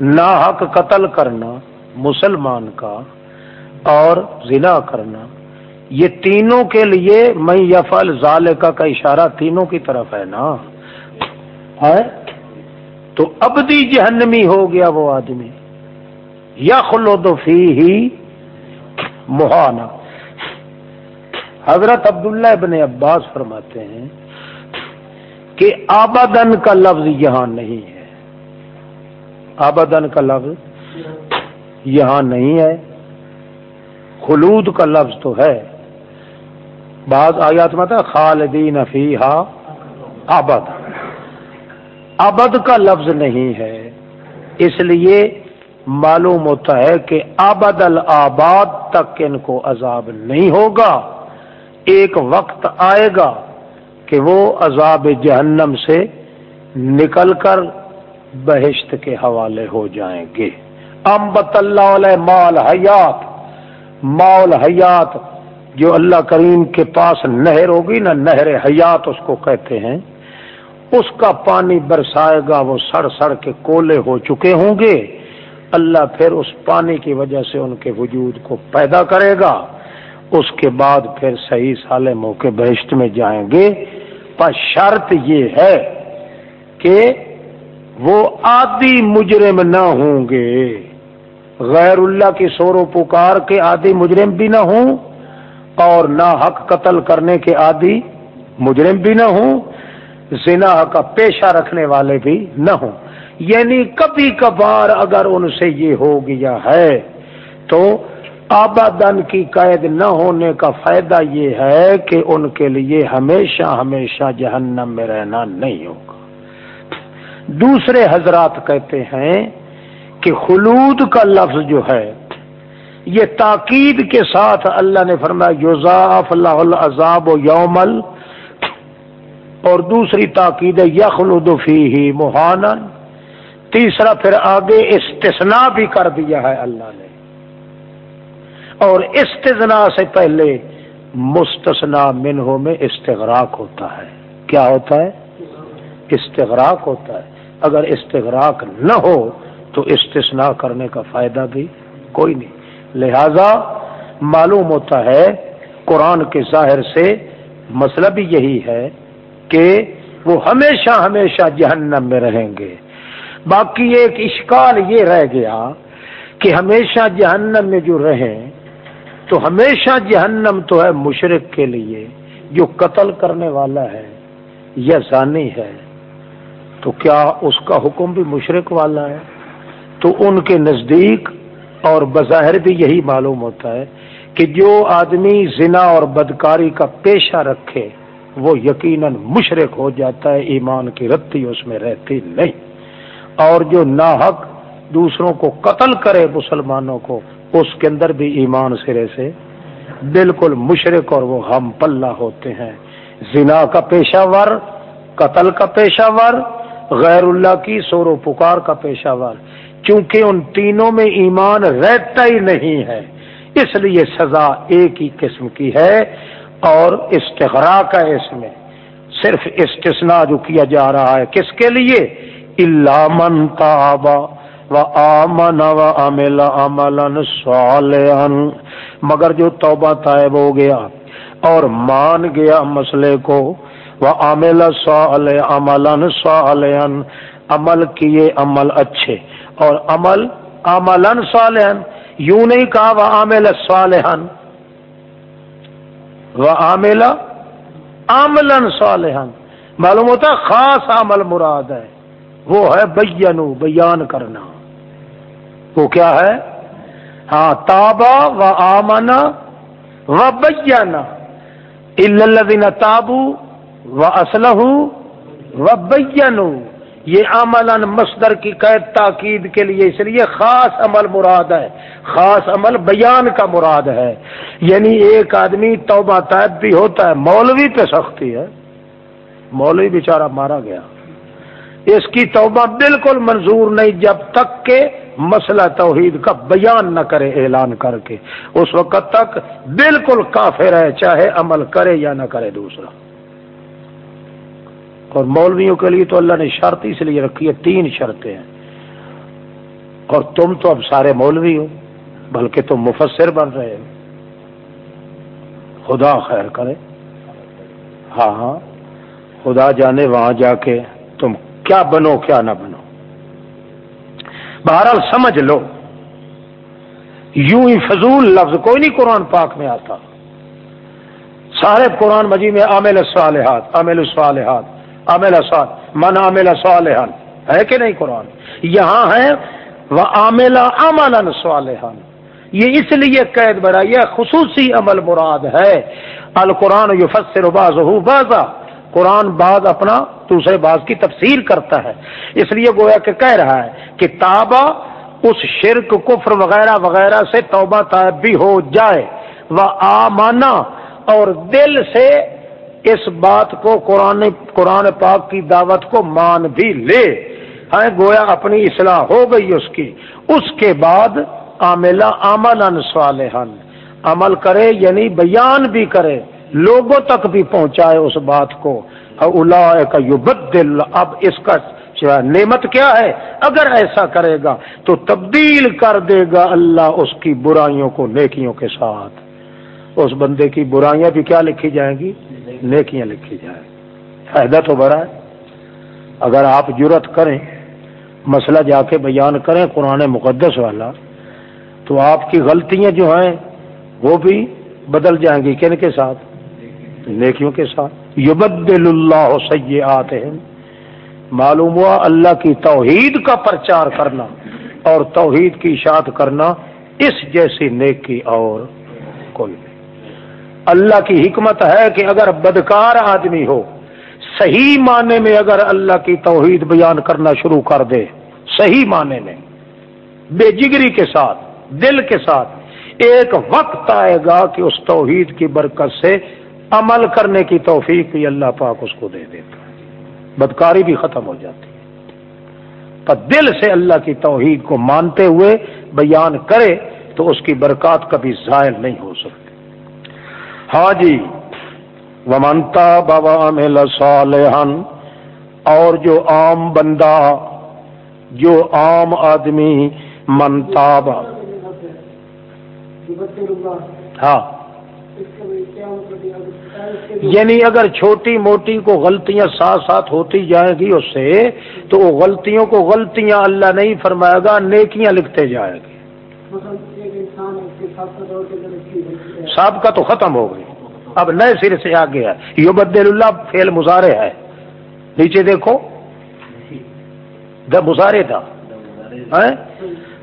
S1: ناحق قتل کرنا، مسلمان کا، اور زنا کرنا، یہ تینوں کے لیے میں یفل ظالقہ کا اشارہ تینوں کی طرف ہے نا؟ ہے تو ابدی جہنمی ہو گیا وہ آدمی۔ یخلو فی ہی مہانا۔ حضرت عبداللہ ابن عباس فرماتے ہیں کہ آبادن کا لفظ یہاں نہیں ہے۔ آبادن کا لفظ یہاں نہیں ہے۔ خلود کا لفظ تو ہے۔ بعض آیات مت خالدین فیحا آبد۔ ابد کا لفظ نہیں ہے۔ اس لیے معلوم ہوتا ہے کہ آبد الآباد تک ان کو عذاب نہیں ہوگا۔ ایک وقت آئے گا کہ وہ عذاب جہنم سے نکل کر بہشت کے حوالے ہو جائیں گے۔ امبت اللہ علیہ مال حیات۔ مال حیات جو اللہ کریم کے پاس نہر ہوگی نا نہر حیات اس کو کہتے ہیں، اس کا پانی برسائے گا، وہ سڑ سڑ کے کولے ہو چکے ہوں گے۔ اللہ پھر اس پانی کی وجہ سے ان کے وجود کو پیدا کرے گا۔ اس کے بعد پھر صحیح سالے موقع بہشت میں جائیں گے۔ شرط یہ ہے کہ وہ آدی مجرم نہ ہوں گے۔ غیر اللہ کی سور و پکار کے آدی مجرم بھی نہ ہوں اور نہ حق قتل کرنے کے آدی مجرم بھی نہ ہوں، زنا کا پیشہ رکھنے والے بھی نہ ہوں۔ یعنی کبھی کبھار اگر ان سے یہ ہو گیا ہے تو آبادن کی قید نہ ہونے کا فائدہ یہ ہے کہ ان کے لیے ہمیشہ ہمیشہ جہنم میں رہنا نہیں ہوگا۔ دوسرے حضرات کہتے ہیں کہ خلود کا لفظ جو ہے، یہ تاکید کے ساتھ اللہ نے فرمایا یوزاف اللہ العذاب و یومل اور دوسری تاکید یخلود فی ہی محان تیسرا پھر آگے استثناء بھی کر دیا ہے اللہ نے۔ اور استثنا سے پہلے مستثنا منہوں میں استغراق ہوتا ہے۔ کیا ہوتا ہے؟ استغراق ہوتا ہے۔ اگر استغراق نہ ہو تو استثنا کرنے کا فائدہ بھی کوئی نہیں۔ لہذا معلوم ہوتا ہے، قرآن کے ظاہر سے مسئلہ بھی یہی ہے کہ وہ ہمیشہ ہمیشہ جہنم میں رہیں گے۔ باقی ایک اشکال یہ رہ گیا کہ ہمیشہ جہنم میں جو رہیں تو ہمیشہ جہنم تو ہے مشرق کے لیے، جو قتل کرنے والا ہے یا زانی ہے۔ تو کیا اس کا حکم بھی مشرق والا ہے؟ تو ان کے نزدیک اور بظاہر بھی یہی معلوم ہوتا ہے کہ جو آدمی زنا اور بدکاری کا پیشہ رکھے، وہ یقیناً مشرق ہو جاتا ہے، ایمان کی رتی اس میں رہتی نہیں۔ اور جو ناحق دوسروں کو قتل کرے، مسلمانوں کو اس کے اندر بھی ایمان سرے سے بالکل مشرق اور وہ ہم پلہ ہوتے ہیں۔ زنا کا پیشہ ور، قتل کا پیشہ ور، غیر اللہ کی سور و پکار کا پیشہ ور۔ کیونکہ ان تینوں میں ایمان رہتا ہی نہیں ہے، اس لیے سزا ایک ہی قسم کی ہے اور استغرا کا اس میں۔ صرف استثناء جو کیا جا رہا ہے، کس کے لیے؟ اللہ من تابا آمن و امل امل صالحا۔ مگر جو توبہ طائب ہو گیا اور مان گیا مسئلے کو وہ عامل صالح عمل صالحا۔ عمل کیے عمل اچھے اور عمل عمل صالحا۔ یوں نہیں کہا وہ عامل صالحا۔ و عاملہ عملن معلوم ہوتا ہے خاص عمل مراد ہے۔ وہ ہے بینو بیان کرنا۔ وہ کیا ہے؟ ہاں تابا و آمنا و بیانا الدین تابو و اسلح و بینو یہ عمل مصدر کی قید تاکید کے لیے اس لیے خاص عمل مراد ہے، خاص عمل بیان کا مراد ہے۔ یعنی ایک آدمی توبہ طائب بھی ہوتا ہے، مولوی پہ سختی ہے۔ مولوی بیچارہ مارا گیا۔ اس کی توبہ بالکل منظور نہیں، جب تک کہ مسئلہ توحید کا بیان نہ کرے، اعلان کر کے۔ اس وقت تک بالکل کافر ہے، چاہے عمل کرے یا نہ کرے دوسرا۔ اور مولویوں کے لیے تو اللہ نے شرط اس لیے رکھی ہے، تین شرطیں ہیں۔ اور تم تو اب سارے مولوی ہو، بلکہ تم مفسر بن رہے ہو۔ خدا خیر کرے۔ ہاں ہاں خدا جانے وہاں جا کے تم کیا بنو، کیا نہ بنو۔ بہرحال سمجھ لو۔ یوں ہی فضول لفظ کوئی نہیں قرآن پاک میں آتا۔ سارے قرآن مجید میں عامل صالحات عامل صالحات عامل صالح من عامل صالحان ہے کہ نہیں قرآن؟ یہاں ہے وہ عامل عمل صالحان یہ اس لیے قید بڑا یہ خصوصی عمل مراد ہے۔ القرآن یفسر بعضه بعضا۔ قرآن بعض اپنا دوسرے بعض کی تفسیر کرتا ہے۔ اس لیے گویا کہ کہہ رہا ہے کہ تابا اس شرک، کفر وغیرہ وغیرہ سے توبہ طائب بھی ہو جائے۔ وہ آمانا اور دل سے اس بات کو قرآن قرآن پاک کی دعوت کو مان بھی لے۔ ہاں گویا اپنی اصلاح ہو گئی اس کی۔ اس کے بعد عاملہ عمل صالحن عمل کرے یعنی بیان بھی کرے۔ لوگوں تک بھی پہنچائے اس بات کو۔ اللہ کا یبدل۔ اب اس کا نعمت کیا ہے؟ اگر ایسا کرے گا تو تبدیل کر دے گا اللہ اس کی برائیوں کو نیکیوں کے ساتھ۔ اس بندے کی برائیاں بھی کیا لکھی جائیں گی؟ نیکیاں لکھی جائیں۔ فائدہ تو بڑا ہے۔ اگر آپ جرت کریں، مسئلہ جا کے بیان کریں قرآن مقدس والا، تو آپ کی غلطیاں جو ہیں وہ بھی بدل جائیں گی۔ کن کے ساتھ؟ نیکیوں کے ساتھ یبدل اللہ سیئات معلوم ہوا اللہ کی توحید کا پرچار کرنا اور توحید کی اشاعت کرنا اس جیسی نیکی اور کوئی نہیں۔ اللہ کی حکمت ہے کہ اگر بدکار آدمی ہو، صحیح معنی میں اگر اللہ کی توحید بیان کرنا شروع کر دے، صحیح معنی میں، بے جگری کے ساتھ، دل کے ساتھ، ایک وقت آئے گا کہ اس توحید کی برکت سے عمل کرنے کی توفیق بھی اللہ پاک اس کو دے دیتا ہے۔ بدکاری بھی ختم ہو جاتی ہے۔ پر دل سے اللہ کی توحید کو مانتے ہوئے بیان کرے تو اس کی برکات کبھی ظاہر نہیں ہو سکتی۔ ہاں جی ومنتا بابا میں لسالحن اور جو عام بندہ، جو عام آدمی منتاب ہاں۔ یعنی اگر چھوٹی موٹی کو غلطیاں ساتھ ساتھ ہوتی جائیں گی اس سے، تو وہ غلطیوں کو غلطیاں اللہ نہیں فرمائے گا، نیکیاں لکھتے جائے گی سابقہ تو ختم ہو گئی۔ اب نئے سرے سے آ گیا یوبدل اللہ فیل مظاہرے ہے۔ نیچے دیکھو۔ مظاہرے تھا۔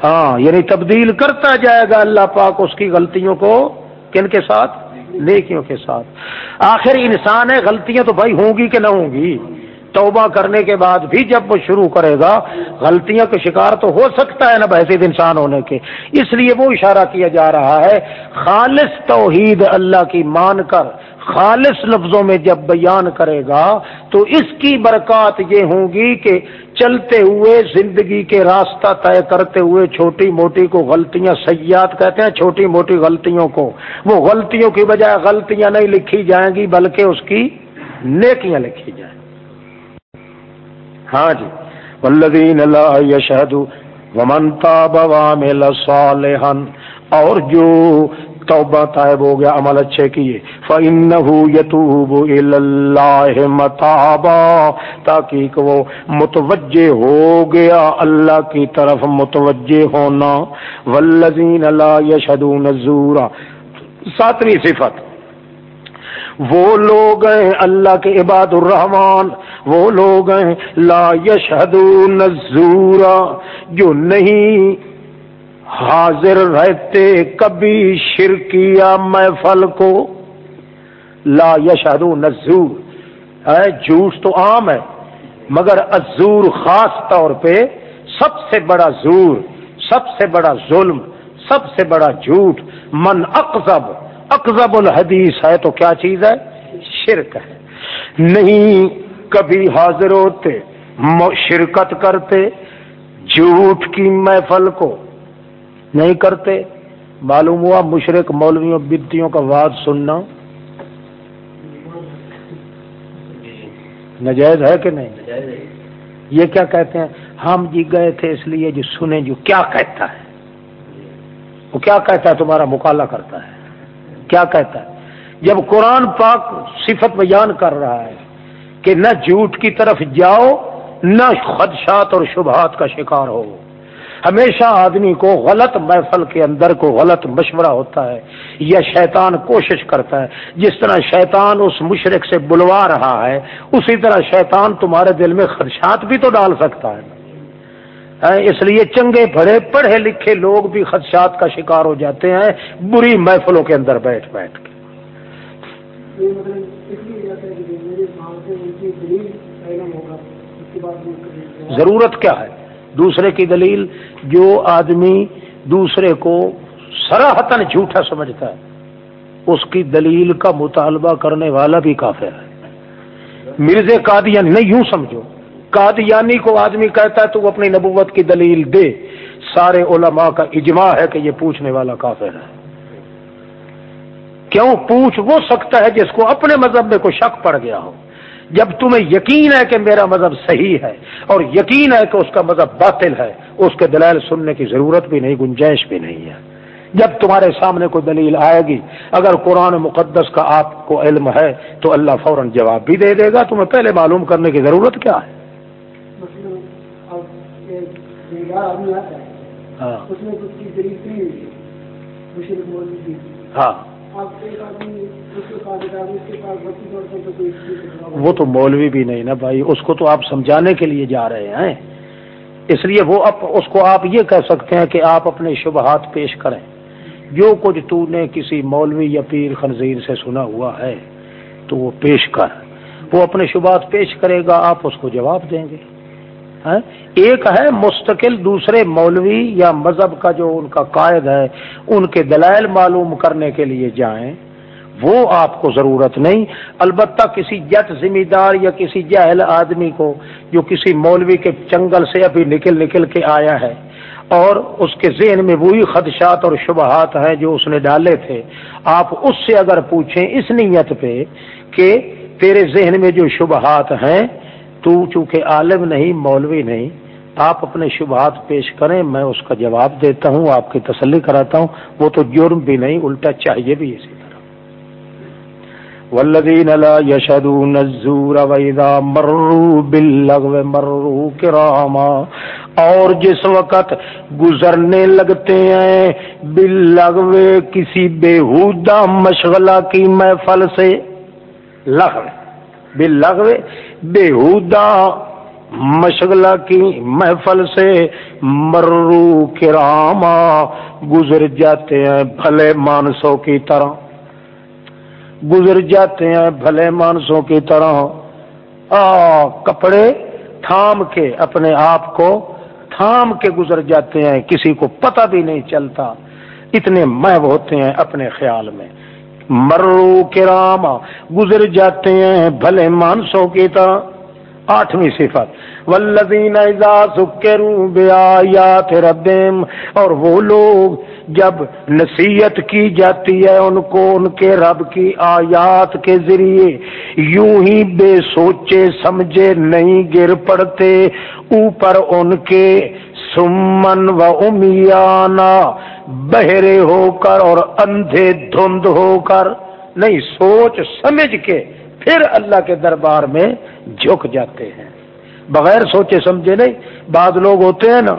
S1: ہاں یعنی تبدیل کرتا جائے گا اللہ پاک اس کی غلطیوں کو کن کے ساتھ؟ نیکیوں کے ساتھ۔ آخر انسان ہے، غلطیاں تو بھائی ہوں گی کہ نہ ہوں گی؟ توبہ کرنے کے بعد بھی جب وہ شروع کرے گا، غلطیاں کا شکار تو ہو سکتا ہے نا بحث انسان ہونے کے۔ اس لیے وہ اشارہ کیا جا رہا ہے، خالص توحید اللہ کی مان کر خالص لفظوں میں جب بیان کرے گا تو اس کی برکات یہ ہوں گی کہ چلتے ہوئے زندگی کے راستہ طے کرتے ہوئے چھوٹی موٹی کو غلطیاں سیاحت کہتے ہیں، چھوٹی موٹی غلطیوں کو۔ وہ غلطیوں کی بجائے غلطیاں نہیں لکھی جائیں گی، بلکہ اس کی نیکیاں لکھی جائیں۔ ہاں جی۔ ولدین اللہ یشہد ومن تاب وعمل صالحا، اور جو توبہ طائب ہو گیا، عمل اچھے کیے۔ فَإِنَّهُ يَتُوبُ إِلَى اللَّهِ مَتَابًا۔ تاکہ وہ متوجہ ہو گیا، اللہ کی طرف متوجہ ہونا۔ والذین لا يشهدون الزور۔ ساتویں صفت۔ وہ لوگ ہیں اللہ کے عباد الرحمان وہ لوگ ہیں لا یشہدون الزورا جو نہیں حاضر رہتے کبھی شرکیا محفل کو۔ لا یشہدون الزور۔ اے جھوٹ تو عام ہے، مگر ازور خاص طور پہ سب سے بڑا زور، سب سے بڑا ظلم، سب سے بڑا جھوٹ۔ من اقزب اقزب الحدیث ہے تو کیا چیز ہے؟ شرک ہے۔ نہیں کبھی حاضر ہوتے شرکت کرتے جھوٹ کی محفل کو۔ نہیں کرتے، معلوم ہوا مشرق مولویوں بدیوں کا واد سننا نجائز ہے کہ نہیں؟ یہ کیا کہتے ہیں؟ ہم جی گئے تھے اس لیے جو سنیں، جو کیا کہتا ہے؟ وہ کیا کہتا ہے؟ تمہارا مقابلہ کرتا ہے۔ کیا کہتا ہے؟ جب قرآن پاک صفت بیان کر رہا ہے کہ نہ جھوٹ کی طرف جاؤ، نہ خدشات اور شبہات کا شکار ہو۔ ہمیشہ آدمی کو غلط محفل کے اندر کو غلط مشورہ ہوتا ہے یا شیطان کوشش کرتا ہے۔ جس طرح شیطان اس مشرق سے بلوا رہا ہے اسی طرح شیطان تمہارے دل میں خدشات بھی تو ڈال سکتا ہے۔ اس لیے چنگے بھرے پڑھے لکھے لوگ بھی خدشات کا شکار ہو جاتے ہیں بری محفلوں کے اندر بیٹھ بیٹھ کے۔ ضرورت کیا ہے؟ دوسرے کی دلیل جو آدمی دوسرے کو سراہتن جھوٹا سمجھتا ہے، اس کی دلیل کا مطالبہ کرنے والا بھی کافر ہے۔ مرزے قادیانی نہیں، یوں سمجھو۔ قادیانی کو آدمی کہتا ہے تو وہ اپنی نبوت کی دلیل دے۔ سارے علماء کا اجماع ہے کہ یہ پوچھنے والا کافر ہے۔ کیوں پوچھ؟ وہ سکتا ہے جس کو اپنے مذہب میں کوئی شک پڑ گیا ہو۔ جب تمہیں یقین ہے کہ میرا مذہب صحیح ہے اور یقین ہے کہ اس کا مذہب باطل ہے اس کے دلائل سننے کی ضرورت بھی نہیں گنجائش بھی نہیں ہے۔ جب تمہارے سامنے کوئی دلیل آئے گی اگر قرآن مقدس کا آپ کو علم ہے تو اللہ فوراً جواب بھی دے دے گا۔ تمہیں پہلے معلوم کرنے کی ضرورت کیا ہے؟ ہاں۔ ہاں۔ وہ تو مولوی بھی نہیں نا بھائی، اس کو تو آپ سمجھانے کے لیے جا رہے ہیں۔ اس لیے وہ اب اس کو آپ یہ کہہ سکتے ہیں کہ آپ اپنے شبہات پیش کریں۔ جو کچھ تو نے کسی مولوی یا پیر خنزیر سے سنا ہوا ہے، تو وہ پیش کر۔ وہ اپنے شبہات پیش کرے گا، آپ اس کو جواب دیں گے۔ ہاں؟ ایک ہے مستقل دوسرے مولوی یا مذہب کا جو ان کا قائد ہے، ان کے دلائل معلوم کرنے کے لیے جائیں۔ وہ آپ کو ضرورت نہیں، البتہ کسی جٹ ذمہ دار یا کسی جہل آدمی کو جو کسی مولوی کے چنگل سے ابھی نکل نکل کے آیا ہے، اور اس کے ذہن میں وہی خدشات اور شبہات ہیں جو اس نے ڈالے تھے۔ آپ اس سے اگر پوچھیں اس نیت پہ کہ تیرے ذہن میں جو شبہات ہیں، تو چونکہ عالم نہیں، مولوی نہیں، آپ اپنے شبہات پیش کریں، میں اس کا جواب دیتا ہوں، آپ کی تسلی کراتا ہوں، وہ تو جرم بھی نہیں، الٹا چاہیے بھی اسی طرح۔ والذین لا یشهدون الزور واذا مروا باللغو مروا کراما اور جس وقت گزرنے لگتے ہیں باللغو کسی بےحودہ مشغلہ کی محفل سے، لغو، باللغو بےحودہ مشغلہ کی محفل سے مرو کراما، گزر جاتے ہیں بھلے مانسوں کی طرح۔ گزر جاتے ہیں بھلے مانسوں کی طرح۔ آ، کپڑے تھام کے اپنے آپ کو تھام کے گزر جاتے ہیں، کسی کو پتہ بھی نہیں چلتا۔ اتنے محب ہوتے ہیں اپنے خیال میں۔ مرو کراما گزر جاتے ہیں بھلے مانسوں کی طرح۔ آٹھویں صفت والذین اذا ذکروا بیاات ربهم، اور وہ لوگ جب نصیحت کی جاتی ہے ان کو، ان کے رب کی آیات کے ذریعے، یوں ہی بے سوچے، سمجھے، نہیں گر پڑتے اوپر ان کے، سمن و امیانا بہرے ہو کر اور اندھے دھند ہو کر، نہیں سوچ، سمجھ کے پھر اللہ کے دربار میں جھک جاتے ہیں۔ بغیر سوچے سمجھے نہیں، بعض لوگ ہوتے ہیں نا،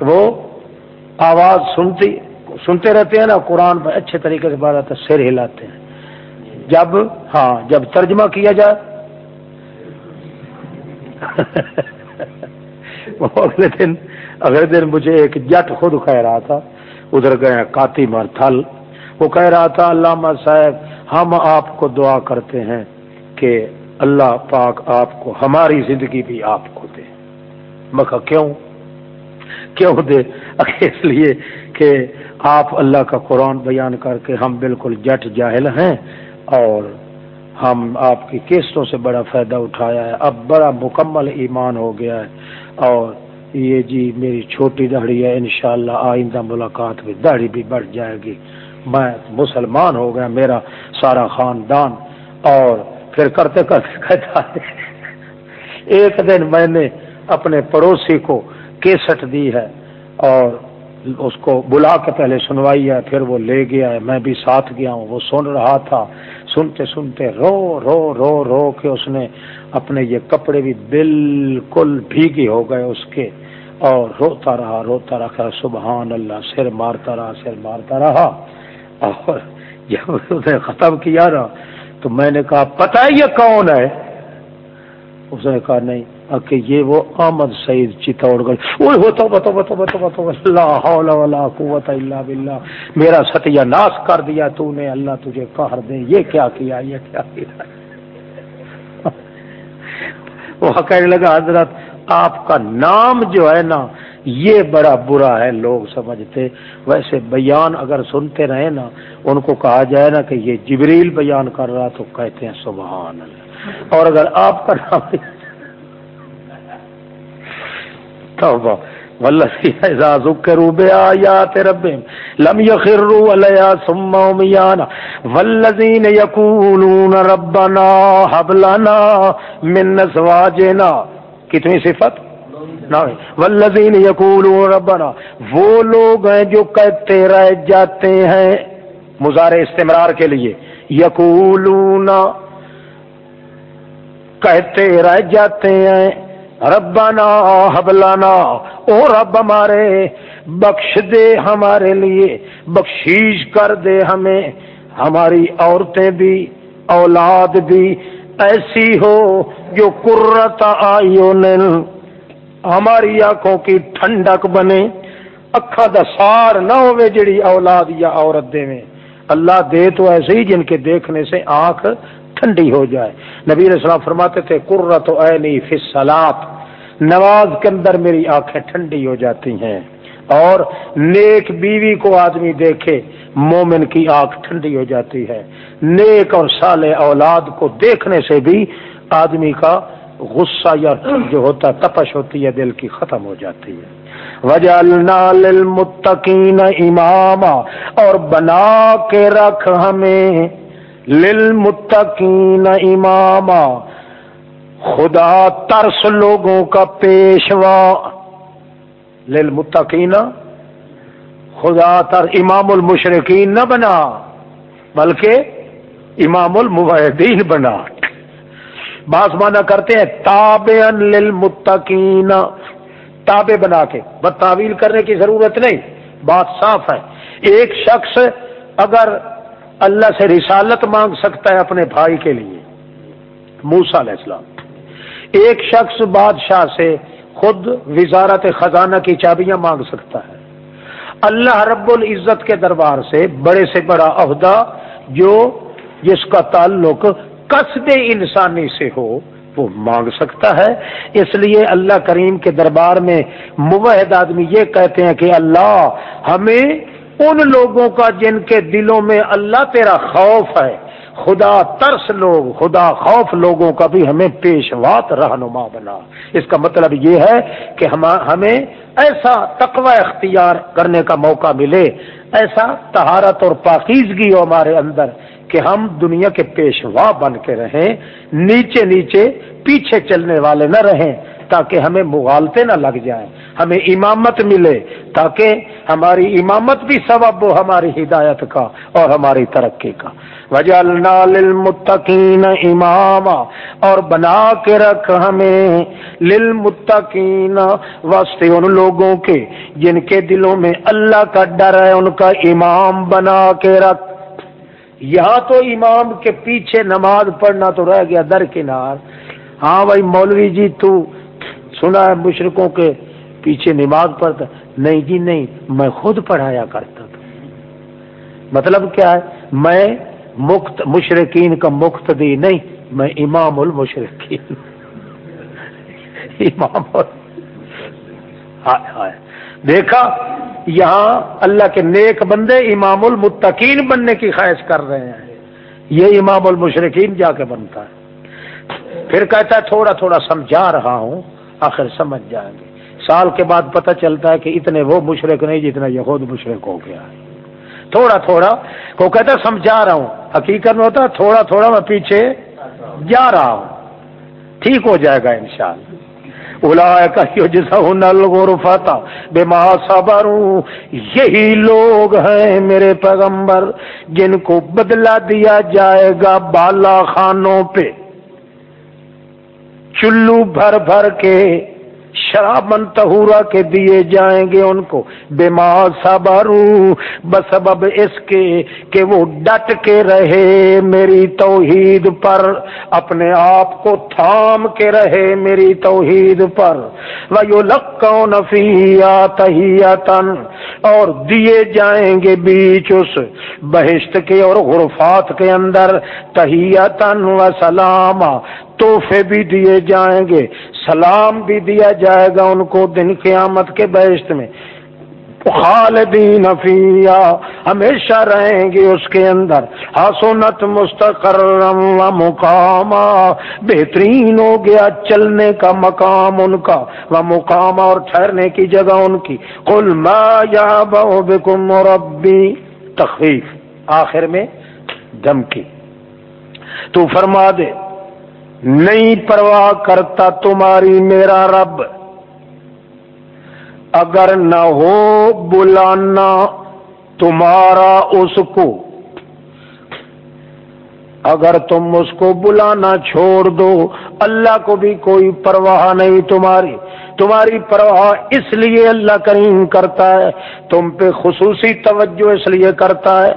S1: وہ آواز سنتی، سنتے رہتے ہیں نا، قرآن پر اچھے طریقے سے بات آتا سر ہلاتے ہیں۔ جب ہاں جب ترجمہ کیا جائے۔ وہ اگلے دن اگلے دن مجھے ایک جٹ خود کہہ رہا تھا، ادھر گئے کاتی مر تھل۔ وہ کہہ رہا تھا، علامہ صاحب، ہم آپ کو دعا کرتے ہیں کہ اللہ پاک آپ کو ہماری زندگی بھی آپ کو دے۔ مکہ کیوں؟ کیوں دے؟ اس لیے کہ آپ اللہ کا قرآن بیان کر کے ہم بالکل جٹ جاہل ہیں اور ہم آپ کی قسطوں سے بڑا فائدہ اٹھایا ہے۔ اب بڑا مکمل ایمان ہو گیا ہے اور یہ جی میری چھوٹی دہڑی ہے، انشاءاللہ آئندہ ملاقات بھی دہڑی بھی بڑھ جائے گی۔ میں مسلمان ہو گیا، میرا سارا خاندان اور پھر کرتے کرتے کہتا ہے ایک دن میں نے اپنے پڑوسی کو کیسٹ دی ہے اور اس کو بلا کے پہلے سنوائی ہے، پھر وہ لے گیا ہے۔ میں بھی ساتھ گیا ہوں، وہ سن رہا تھا۔ سنتے سنتے رو رو رو رو کے اس نے اپنے یہ کپڑے بھی بالکل بھیگے ہو گئے اس کے۔ اور روتا رہا روتا رہا سبحان اللہ، سر مارتا رہا، سر مارتا رہا۔ اور جب اس نے ختم کیا نا تو میں نے کہا، پتہ یہ کون ہے؟ اس نے کہا، نہیں کہ یہ وہ احمد سعید چتوڑ گڑھ بتو بتو بتو اللہ ولا قوت الا باللہ، میرا ستیہ ناس کر دیا تو نے، اللہ تجھے قہر دے، یہ کیا کیا، یہ کیا کیا۔ وہ کہنے لگا، حضرت، آپ کا نام جو ہے نا یہ بڑا برا ہے لوگ سمجھتے۔ ویسے بیان اگر سنتے رہے نا، ان کو کہا جائے نا کہ یہ جبریل بیان کر رہا تو کہتے ہیں سبحان اللہ۔ اور اگر آپ کا نام توبہ۔ والذین اذا ذکروا بآیات ربهم لم يخروا عليها ثم عميانا والذین یقولون ربنا هب لنا من ازواجنا۔ کتنی صفت؟ والذین یقولون ربنا، وہ لوگ ہیں جو کہتے رہ جاتے ہیں مزار استمرار کے لیے. یقولون کہتے رہ جاتے ہیں، ربنا حبلانا او رب ہمارے، بخش دے ہمارے لیے بخشیش کر دے ہمیں، ہماری عورتیں بھی، اولاد بھی، ایسی ہو جو قرت آئیو ہماری آنکھوں کی ٹھنڈک بنے اکھا دا سار نہ ہوئے جڑی اولاد یا عورت دے میں اللہ دے تو ایسے ہی جن کے دیکھنے سے آنکھ ٹھنڈی ہو جائے۔ نبی علیہ السلام فرماتے تھے قرت عینی فی الصلاۃ۔ نواز کے اندر میری آنکھیں ٹھنڈی ہو جاتی ہیں۔ اور نیک بیوی کو آدمی دیکھے، مومن کی آنکھ ٹھنڈی ہو جاتی ہے۔ نیک اور سال اولاد کو دیکھنے سے بھی آدمی کا غصہ یا جو ہوتا ہے، تپش ہوتی ہے، دل کی ختم ہو جاتی ہے۔ وجالنا للمتقین اماما، اور بنا کے رکھ ہمیں للمتقین اماما۔ خدا ترس لوگوں کا پیشوا۔ للمتقین، خدا تر امام المشرقین نہ بنا، بلکہ امام المبین بنا۔ باس مانا کرتے ہیں تاب للمتقین۔ تابے بنا کے، بتاویل کرنے کی ضرورت نہیں، بات صاف ہے۔ ایک شخص اگر اللہ سے رسالت مانگ سکتا ہے اپنے بھائی کے لیے موسا علیہ السلام، ایک شخص بادشاہ سے خود وزارت خزانہ کی چابیاں مانگ سکتا ہے، اللہ رب العزت کے دربار سے بڑے سے بڑا عہدہ جو جس کا تعلق قصد انسانی سے ہو، وہ مانگ سکتا ہے۔ اس لیے اللہ کریم کے دربار میں مبحد آدمی یہ کہتے ہیں کہ اللہ، ہمیں ان لوگوں کا جن کے دلوں میں اللہ تیرا خوف ہے۔ خدا ترس لوگ، خدا خوف لوگوں کا بھی ہمیں پیشوات رہنما بنا۔ اس کا مطلب یہ ہے کہ ہمیں ایسا تقوی اختیار کرنے کا موقع ملے۔ ایسا تہارت اور پاکیزگی ہو ہمارے اندر۔ کہ ہم دنیا کے پیشوا بن کے رہیں، نیچے نیچے پیچھے چلنے والے نہ رہیں، تاکہ ہمیں مغالتے نہ لگ جائیں، ہمیں امامت ملے، تاکہ ہماری امامت بھی سبب ہو ہماری ہدایت کا اور ہماری ترقی کا۔ وجالنا للمتقین اماما اور بنا کے رکھ ہمیں للمتقین واسطے ان لوگوں کے جن کے دلوں میں اللہ کا ڈر ہے، ان کا امام بنا کے رکھ۔ یہاں تو امام کے پیچھے نماز پڑھنا تو رہ گیا در کنار۔ ہاں بھائی، مولوی جی تو سنا ہے مشرقوں کے پیچھے نماز پڑھتا۔ نہیں جی نہیں، میں خود پڑھایا کرتا تھا۔ مطلب کیا ہے؟ میں مخت مشرقین کا مقتدی نہیں، میں امام المشرقین امام دیکھا، یہاں اللہ کے نیک بندے امام المتقین بننے کی خواہش کر رہے ہیں۔ یہ امام المشرقین جا کے بنتا ہے۔ پھر کہتا ہے، تھوڑا تھوڑا سمجھا رہا ہوں، آخر سمجھ جائیں گے۔ سال کے بعد پتہ چلتا ہے کہ اتنے وہ مشرق نہیں جتنا یہ خود مشرق ہو گیا ہے۔ تھوڑا تھوڑا کو کہتا سمجھا رہا ہوں۔ حقیقت میں ہوتا تھوڑا تھوڑا میں پیچھے جا رہا ہوں۔ ٹھیک ہو جائے گا انشاءاللہ۔ فاتا بے صبر یہی لوگ ہیں میرے پیغمبر جن کو بدلا دیا جائے گا بالا خانوں پہ، چلو بھر بھر کے شراب منتہورا کے دیے جائیں گے ان کو۔ بیما صبرو بسبب اس کے کہ وہ ڈٹ کے رہے میری توحید پر۔ اپنے آپ کو تھام کے رہے میری توحید پر۔ وہ لکو نفیا تہیتن اور دیے جائیں گے بیچ اس بہشت کے اور غرفات کے اندر تہیتن و سلام تحفے بھی دیے جائیں گے، سلام بھی دیا جائے گا ان کو دن قیامت کے بحث میں۔ خالدین فیا ہمیشہ رہیں گے اس کے اندر۔ حسنت مستقر و مقام بہترین ہو گیا چلنے کا مقام ان کا وہ مقام اور ٹھہرنے کی جگہ ان کی۔ کل ما یا بکم ربی تخفیف آخر میں دھمکی۔ تو فرما دے نہیں پرواہ کرتا تمہاری، میرا رب۔ اگر نہ ہو بلانا تمہارا اس کو، اگر تم اس کو بلانا چھوڑ دو، اللہ کو بھی کوئی پرواہ نہیں تمہاری۔ تمہاری پرواہ اس لیے اللہ کریم کرتا ہے، تم پہ خصوصی توجہ اس لیے کرتا ہے۔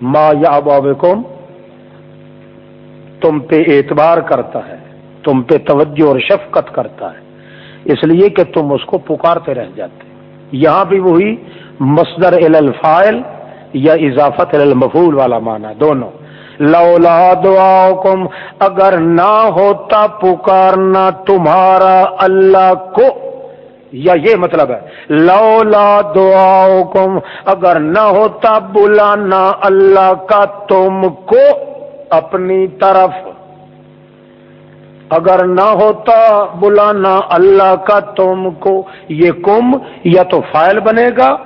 S1: ما یا بابکم تم پہ اعتبار کرتا ہے، تم پہ توجہ اور شفقت کرتا ہے۔ اس لیے کہ تم اس کو پکارتے رہ جاتے۔ یہاں بھی وہی مصدر الفائل یا اضافت المفول والا معنی دونوں۔ لولا دعاؤکم، اگر نہ ہوتا پکارنا تمہارا اللہ کو، یا یہ مطلب ہے، لولا دعاؤکم، اگر نہ ہوتا بلانا اللہ کا تم کو اپنی طرف۔ اگر نہ ہوتا بلانا اللہ کا تم کو یہ کم یا تو فائل بنے گا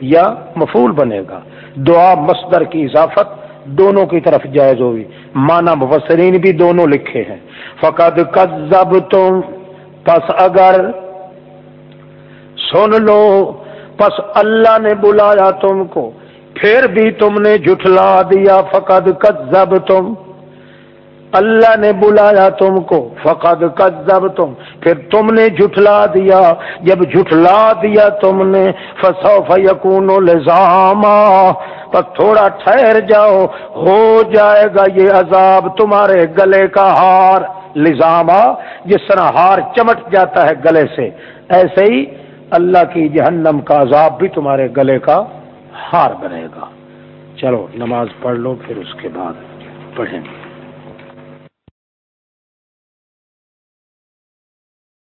S1: یا مفول بنے گا۔ دعا مصدر کی اضافت دونوں کی طرف جائز ہوئی۔ مانا مبصرین بھی دونوں لکھے ہیں۔ فقد کذب تم پس اگر سن لو، پس اللہ نے بلایا تم کو۔ پھر بھی تم نے جھٹلا دیا، فقد کذب تم اللہ نے بلایا تم کو، فقد کذب تم پھر تم نے جھٹلا دیا، جب جھٹلا دیا تم نے، فسوف یقون لزاما۔ پر تھوڑا ٹھہر جاؤ، ہو جائے گا یہ عذاب تمہارے گلے کا ہار۔ لزاما، جس طرح ہار چمٹ جاتا ہے گلے سے، ایسے ہی اللہ کی جہنم کا عذاب بھی تمہارے گلے کا ہار بنے گا۔ چلو نماز پڑھ لو پھر اس کے بعد پڑھیں۔ گے